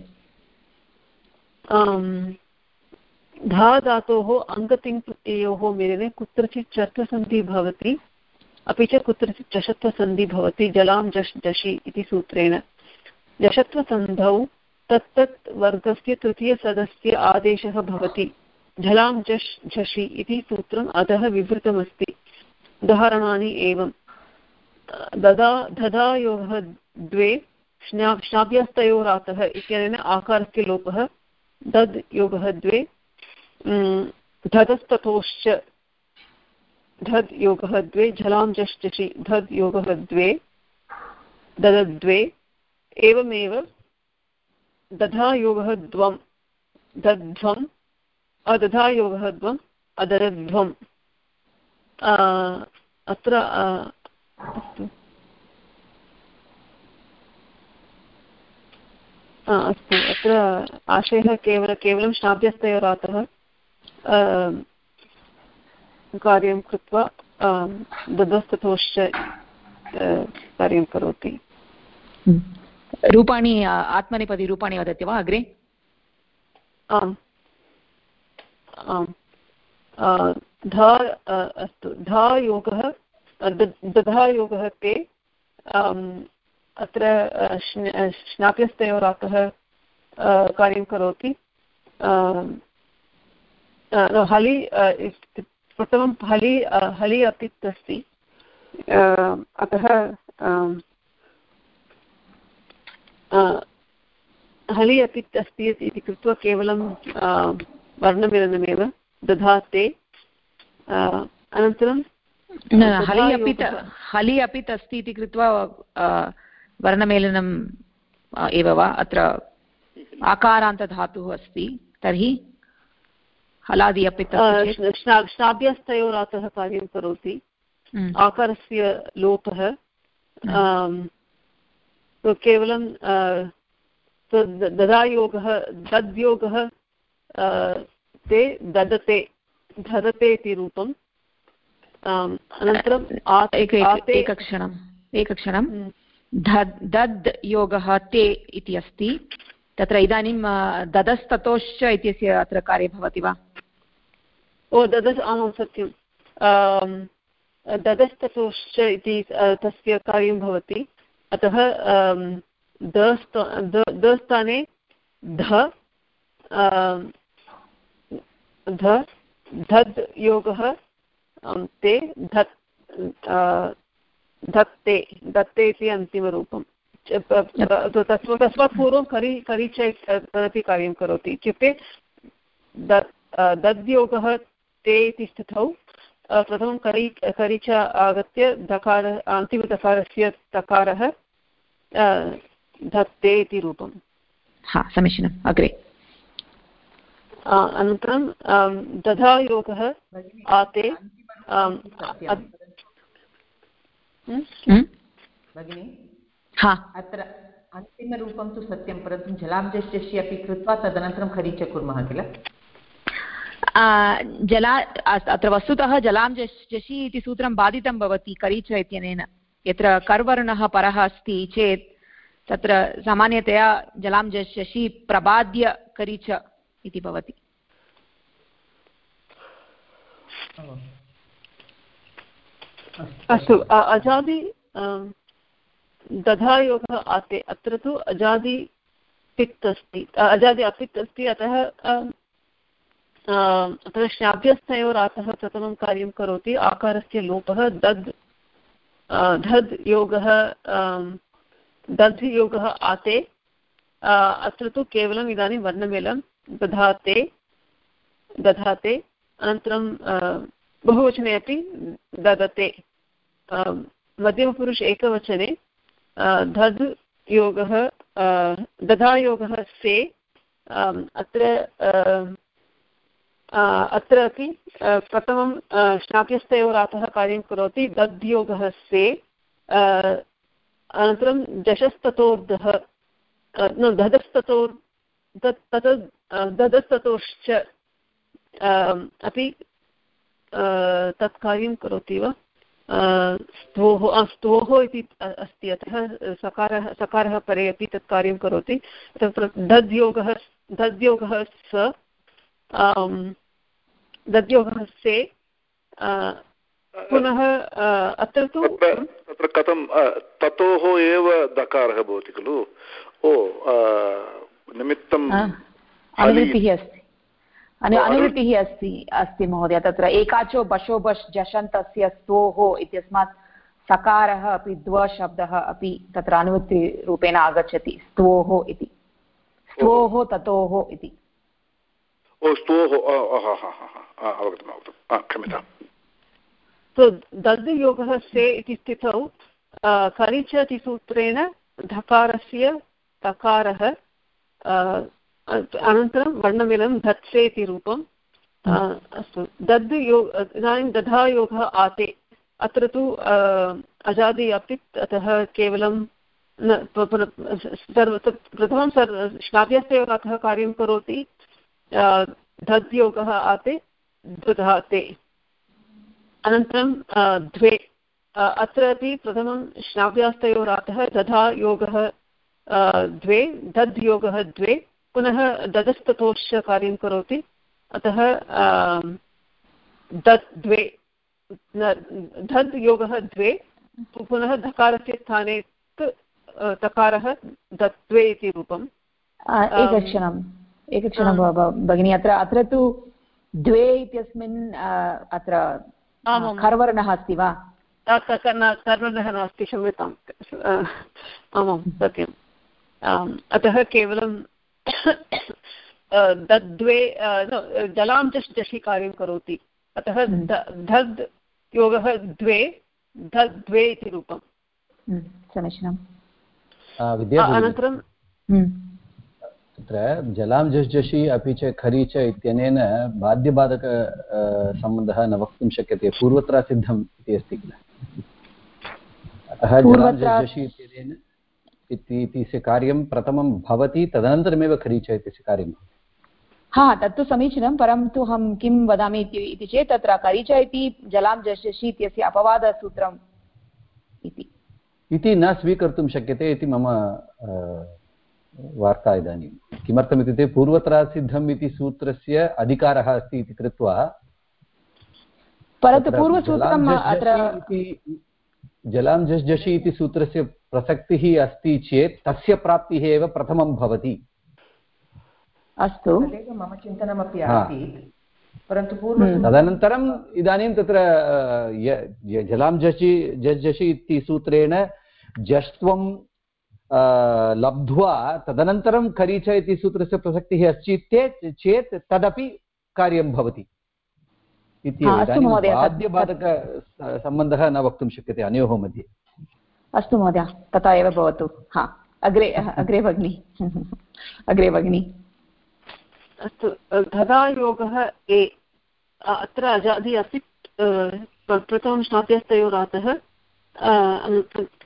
धा धातोः अङ्गतिङ् प्रत्ययोः मेलने कुत्रचित् चर्चसन्धिः भवति अपि च कुत्रचित् चषत्वसन्धिः भवति जलां जश् जषि इति सूत्रेण। जषत्वसन्धौ तत्तत् वर्गस्य तृतीयसदस्य आदेशः भवति। झलां झष् झषि इति सूत्रम् अधः विवृतमस्ति। उदाहरणानि एवं ददा दधायोगः द्वे श्ना श्नाभ्यस्तयोरातः इत्यनेन आकारस्य लोपः, दद् योगः द्वे धतस्ततोश्च धद् योगः द्वे, झलां झषि, धद् योगः द्वे ददद्वे एवमेव दधायोगः द्वं दध्वम् अदधायोगः द्वम् अदरध्वम् अत्र अस्तु। अस्तु। अत्र आशयः केवल, केवलं श्राव्यस्तयोरातः कार्यं कृत्वा दधस्ततोश्च कार्यं करोति। रूपाणि आत्मनेपदी रूपाणि वदति वा अग्रे आम् आम् धा अस्तु धायोगः दधायोगः ते अत्र श्नाप्यस्तयोरातः कार्यं करोति हलि प्रथमं हलि हलि अपि अस्ति अतः हलि अपि अस्ति इति कृत्वा केवलं वर्णमेलनमेव दधाते। अनन्तरं हलि अपि हलि अपि अस्ति इति कृत्वा वर्णमेलनम् एव वा? अत्र आकारान्तधातुः अस्ति तर्हि हलादि अपि श्राव्यस्तयोरातः कार्यं करोति। आकारस्य लोपः केवलं ददायोगः दद्योगः ते ददते धदते इति रूपम्। अनन्तरम् एकक्षणम् एकक्षणं दद् योगः ते इति अस्ति। तत्र इदानीं ददस्ततोश्च इत्यस्य अत्र कार्ये भवति वा? ओ ददस् आमां सत्यं ददस्ततोश्च इति तस्य कार्यं भवति। अतः द स्थाने ध ध, धद् योगः ते धत् धत्ते दत्ते इति अन्तिमरूपं। तस्मात् पूर्वं करि करिच तदपि कार्यं करोति। इत्युक्ते दद्योगः ते इति स्थितौ। प्रथमं करि करिच आगत्य दकार अन्तिमदकारस्य तकारः धत्ते इति रूपं हा समीचीनम् अग्रे। अनन्तरं दधायोगः आते भगिनि अत्र अन्तिमरूपं तु सत्यं परन्तु जलाब्जस्य अपि कृत्वा तदनन्तरं खरीच कुर्मः किल? जला अत्र वस्तुतः जलां जषि इति सूत्रं बाधितं भवति, करीच इत्यनेन। यत्र कर्वर्णः परः अस्ति चेत्, तत्र सामान्यतया जलां जषि प्रबाद्य करीच इति भवति। अस्तु अजादि दधायोगः आते अत्र तु अजादि पित् अस्ति अजादि अपित् अस्ति अतः अत्र श्राव्यस्थयोरातः प्रथमं कार्यं करोति। आकारस्य लोपः दद् धद् योगः दध् योगः आते। अत्र तु केवलम् इदानीं वर्णमेलं दधाते दधाते। अनन्तरं बहुवचने अपि ददते। मध्यमपुरुष एकवचने धद् योगः दधायोगः से अत्र अत्र अपि प्रथमं श्नाप्यस्तयोरातः कार्यं करोति दध्योगः से अनन्तरं जशस्ततोर्धः न दधस्ततोर् तत् ददस्ततोश्च अपि तत् कार्यं करोति वा? स्तोः स्तोः इति अस्ति, अतः सकारः सकारः परे अपि तत् कार्यं करोति। तत्र दद्योगः दद्योगः स दद्योगः पुनः अत्र तु तत्र कथं ततोः एव दकारः भवति खलु? ओ निमित्तं अनुवृत्तिः अस्ति। अनुवृत्तिः अस्ति अस्ति महोदय तत्र एकाचो बशो बश् जषन्तस्य स्तोः इत्यस्मात् सकारः अपि द्वशब्दः अपि तत्र अनुवृत्तिरूपेण आगच्छति स्तोः इति। स्तोः ततोः इति। स्तोः अवगतम् अवगतम्। क्षम्यताम्। तो दद्योगः से इति स्थितौ करिच इति सूत्रेण धकारस्य तकारः अनन्तरं वर्णमिलं धत्से इति रूपम् अस्तु। दद् योग इदानीं दधायोगः आते। अत्र तु अजादि अपि अतः केवलं प्रथमं सर् श्राव्यस्य अतः कार्यं करोति। धद्योगः आते दधाते अनन्तरं द्वे अत्रापि प्रथमं श्राव्यास्तयोरातः दधा योगः द्वे दध् योगः द्वे, पुनः ददस्ततोश्च कार्यं करोति। अतः दत् द्वे धद् योगः द्वे, पुनः धकारस्य स्थाने तकारः दत्त्वे इति रूपम्। एकक्षणम्। एकक्षणं भगिनि अत्र अत्र तु द्वे इत्यस्मिन् अत्र खर्वर्णः अस्ति वा? कर्वर्णः नास्ति क्षम्यताम् आमां सत्यम्। अतः केवलं दद्वे जलां जश् जषि कार्यं करोति अतः धद् योगः द्वे धद् द्वे इति रूपम्। समीचीनम्। अनन्तरं तत्र जलां झष् अपि च खरी च इत्यनेन बाध्यबाधक सम्बन्धः न वक्तुं शक्यते। पूर्वत्रा सिद्धम् इति अस्ति किल? अतः जलां झष् झषि इत्यनेन इत्यस्य कार्यं प्रथमं भवति तदनन्तरमेव खरी च इत्यस्य कार्यं हा तत्तु समीचीनं परन्तु अहं किं वदामि इति चेत् तत्र करिच इति जलां झषि इत्यस्य अपवादसूत्रम् इति। इति न स्वीकर्तुं शक्यते इति मम वार्ता इदानीं किमर्थम् इत्युक्ते पूर्वत्र सिद्धम् इति सूत्रस्य अधिकारः अस्ति इति कृत्वा परन्तु पूर्वसूत्रम् अत्र जलां झष् झषि इति सूत्रस्य प्रसक्तिः अस्ति चेत् तस्य प्राप्तिः एव प्रथमं भवति। अस्तु। मम चिन्तनमपि आसीत्। परन्तु हम्म। तदनन्तरम् इदानीं तत्र जलां झषि झष् झषि इति सूत्रेण जष्ट्वं लब्ध्वा तदनन्तरं खरीच इति सूत्रस्य प्रसक्तिः अस्ति चेत् चेत् तदपि कार्यं भवति बाध्यबाधकसम्बन्धः न वक्तुं शक्यते अनयोः मध्ये अस्तु महोदय तथा एव भवतु हा अग्रे अग्रे भगिनि अग्रे भगिनि अस्तु धदायोगः ए अत्र अजादि अपि प्रथमं स्नात्यस्तयोरातः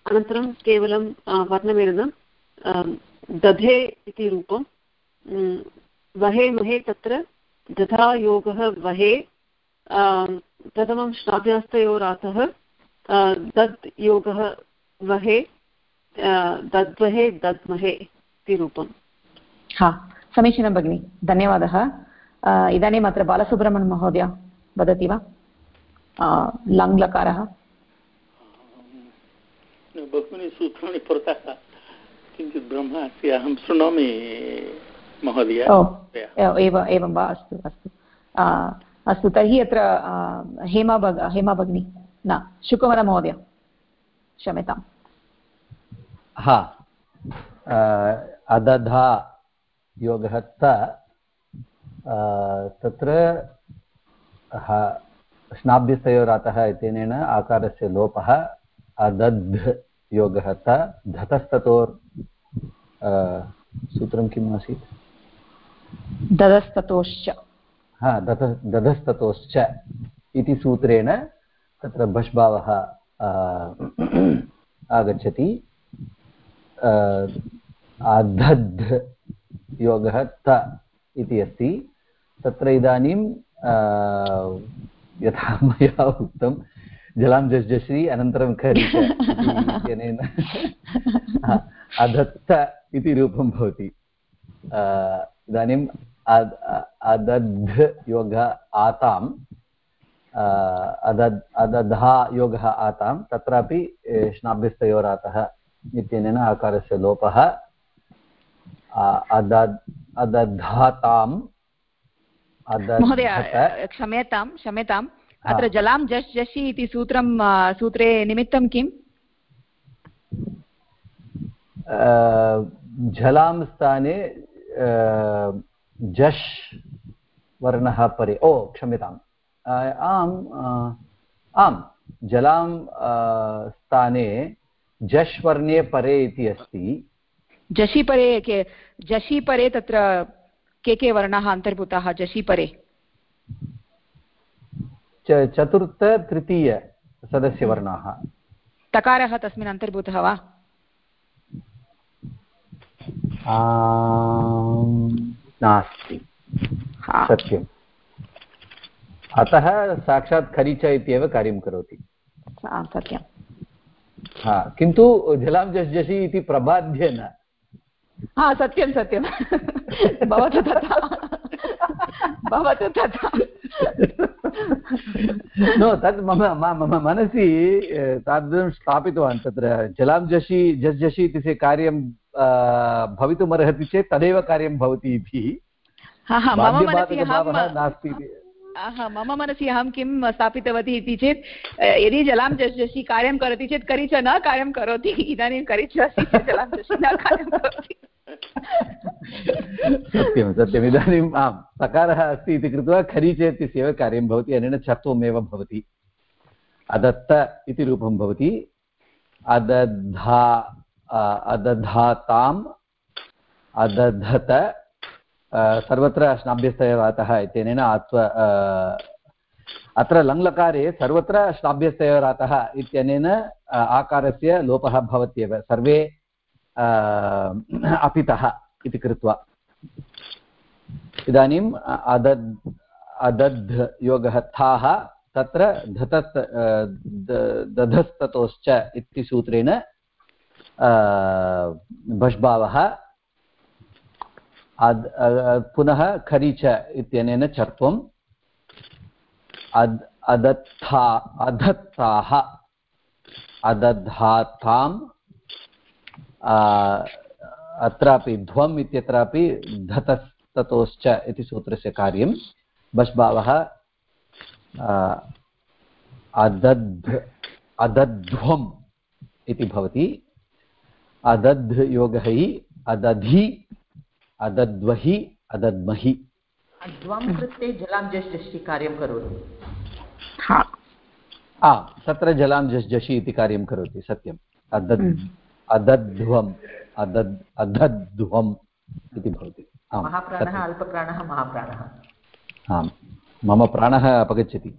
अनन्तरं केवलं वर्णमेलनं दधे इति रूपं वहे महे तत्र दधा योगः वहे प्रथमं श्राव्यास्तयोरातः दद् योगः वहे दद्वहे दद्महे इति रूपम्। हा, समीचीनं भगिनि, धन्यवादः। इदानीम् अत्र बालसुब्रह्मण्यं महोदय वदति वा? लङ्लकारः। बहूनि सूत्राणि पुरतः किञ्चित् भ्रमः अस्ति अहं शृणोमि महोदय एव एवं वा अस्तु अस्तु। अस्तु तर्हि अत्र हेमा भग हेमा भगिनी। न शुकवनमहोदय क्षम्यताम् हा अदधा योगः त तत्र स्नाभ्यस्तयोरातः इत्यनेन आकारस्य लोपः अदध्। योगः त धतस्ततोर् सूत्रं किम् आसीत्? दधस्ततोश्च। हा दध दधस्ततोश्च इति सूत्रेण तत्र भष्भावः आगच्छति। अधद् योगः त इति अस्ति। तत्र इदानीं यथा मया उक्तं जलां जश्री अनन्तरं खरि इत्यनेन अधत्त इति रूपं भवति। इदानीम् अदध् योगः आताम् अदद् अदधा योगः आतां तत्रापि श्नाभ्यस्तयोरातः इत्यनेन आकारस्य लोपः। अदद् अदधाताम् महोदय क्षम्यतां क्षम्यताम् अत्र जलां जश् जषि इति सूत्रं सूत्रे निमित्तं किम्? झलां स्थाने जश् वर्णः परे ओ क्षम्यताम्। आम् आम् जलां स्थाने जश् वर्णे परे इति अस्ति। जशि परे के जशि परे तत्र के के वर्णाः अन्तर्भूताः? जशि परे। चतुर्थ तृतीय सदस्यवर्णाः। तकारः तस्मिन् अन्तर्भूतः वा? नास्ति। सत्यम्। अतः साक्षात् खरीच इत्येव कार्यं करोति। सत्यं हा किन्तु जलां जसि इति प्रबाध्य न हा सत्यं सत्यं भवतु तथा। भवतु तथा नो तत् मम मम मनसि तादृशं स्थापितवान् तत्र। जलां जषि जषि इत्यस्य कार्यं भवितुमर्हति चेत् तदेव कार्यं भवति इति। नास्ति मम मनसि अहं किं स्थापितवती इति चेत् यदि जलां जषि कार्यं करोति चेत् करिच न कार्यं करोति। इदानीं करिच अस्ति चेत् जलां जषि न कार्यं करोति। सत्यं सत्यम् इदानीम् आम् सकारः अस्ति इति कृत्वा खरीचे इत्यस्यैव कार्यं भवति, अनेन चत्वमेव भवति. अदत्त इति रूपं भवति. अदधा अदधाताम्, अदधत सर्वत्र श्नाभ्यस्तयवातः इत्यनेन आत्व अत्र लङ्लकारे सर्वत्र श्नाभ्यस्तयरातः इत्यनेन आकारस्य लोपः भवत्येव. सर्वे अपितः इति कृत्वा। इदानीम् अदद् अदध् योगः थाः तत्र धतस् दधस्ततोश्च इति सूत्रेण भष्भावः पुनः खरीच इत्यनेन चर्त्वम् अद्, अदत्था, अधत्ताः अदधाताम् अत्रापि ध्वम् इत्यत्रापि धतस्ततोश्च इति सूत्रस्य कार्यं। बष्भावः अदध् अदध्वम् इति भवति। अदध् योगः हि अदधि अदद्वहि अदद्महि द्वं कृते जलां जश् कार्यं करोति। तत्र जलां जश् जषि इति कार्यं करोति सत्यम्। अदद् अदध्वम् अदद् अधध्वम् इति भवति। महाप्राणः अल्पप्राणः महाप्राणः। आम् मम प्राणः अपगच्छति।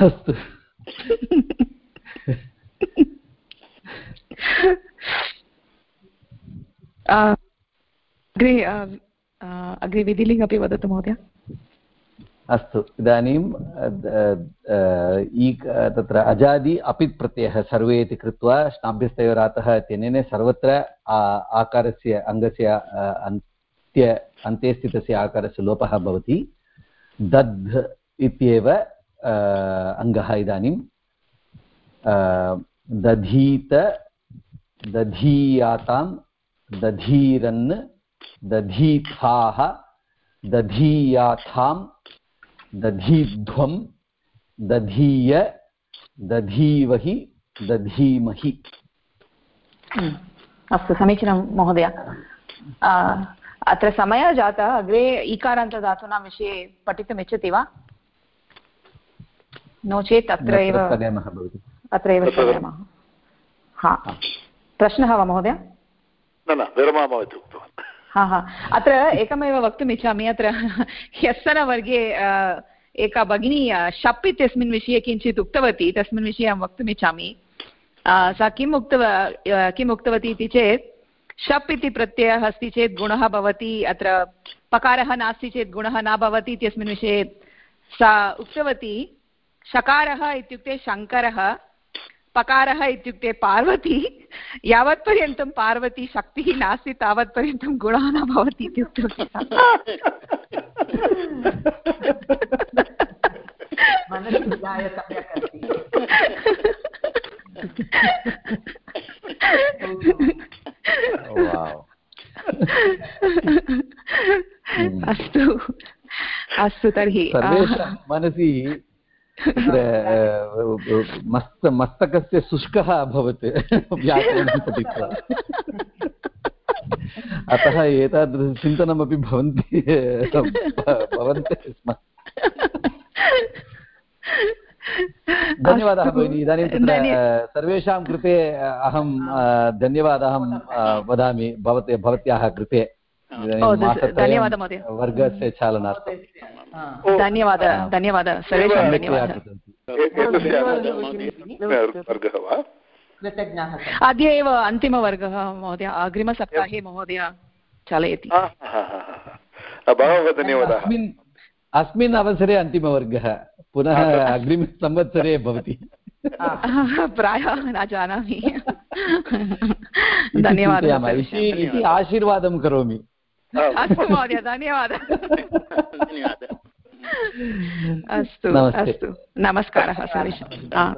अस्तु। अग्रे अग्रे विधिलिङ्ग् अपि वदतु महोदय अस्तु इदानीं तत्र अजादि अपित् प्रत्ययः सर्वे इति कृत्वा श्नाभ्यस्तयोरातः इत्यनेन सर्वत्र आकारस्य अङ्गस्य अन्त्य अन्ते स्थितस्य आकारस्य लोपः भवति दध् इत्येव अङ्गः इदानीं दधीत दधीयातां दधीरन् दधीथाः दधीयाथां दधीध्वं दधीय दधीवहि दधीमहि। अस्तु समीचीनं महोदय. अत्र समयः जातः अग्रे इकारान्तधातूनां विषये पठितुम् इच्छति वा? नो चेत् अत्र एव अत्र एव स्थगयामः हा। प्रश्नः वा महोदय? न न विरमामः इति उक्तवान्। हा हा. अत्र एकमेव वक्तुम् इच्छामि. अत्र ह्यस्तनवर्गे एका भगिनी शप् इत्यस्मिन् विषये किञ्चित् उक्तवती. तस्मिन् विषये अहं वक्तुमिच्छामि सा किम् उक्तव किम् उक्तवती इति चेत्, शप् इति प्रत्ययः अस्ति चेत् गुणः भवति. अत्र पकारः नास्ति चेत् गुणः न भवति इत्यस्मिन् विषये सा उक्तवती. शकारः इत्युक्ते शङ्करः. पकारः इत्युक्ते पार्वती यावत्पर्यन्तं पार्वती शक्तिः नास्ति तावत्पर्यन्तं गुणः न भवति इति उक्तवती अस्तु अस्तु तर्हि मनसि मस्त मस्तकस्य शुष्कः अभवत् व्याकरणं पठित्वा। अतः एतादृशचिन्तनमपि भवन्ति भवन्ति स्म। धन्यवादः भगिनि इदानीं तत्र सर्वेषां कृते अहं धन्यवादः वदामि भवते भवत्याः कृते। धन्यवादः महोदय। वर्गस्य चालनार्थं। धन्यवादः धन्यवादः सर्वेषां धन्यवादः। अद्य एव अन्तिमवर्गः महोदय अग्रिमसप्ताहे महोदय चालयति। बहवः धन्यवादाः। अस्मिन् अवसरे अन्तिमवर्गः पुनः अग्रिमसंवत्सरे भवति। प्रायः न जानामि। धन्यवादः। इति आशीर्वादं करोमि। अस्तु महोदय धन्यवादः अस्तु अस्तु नमस्कारः सर्वेषां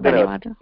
धन्यवादः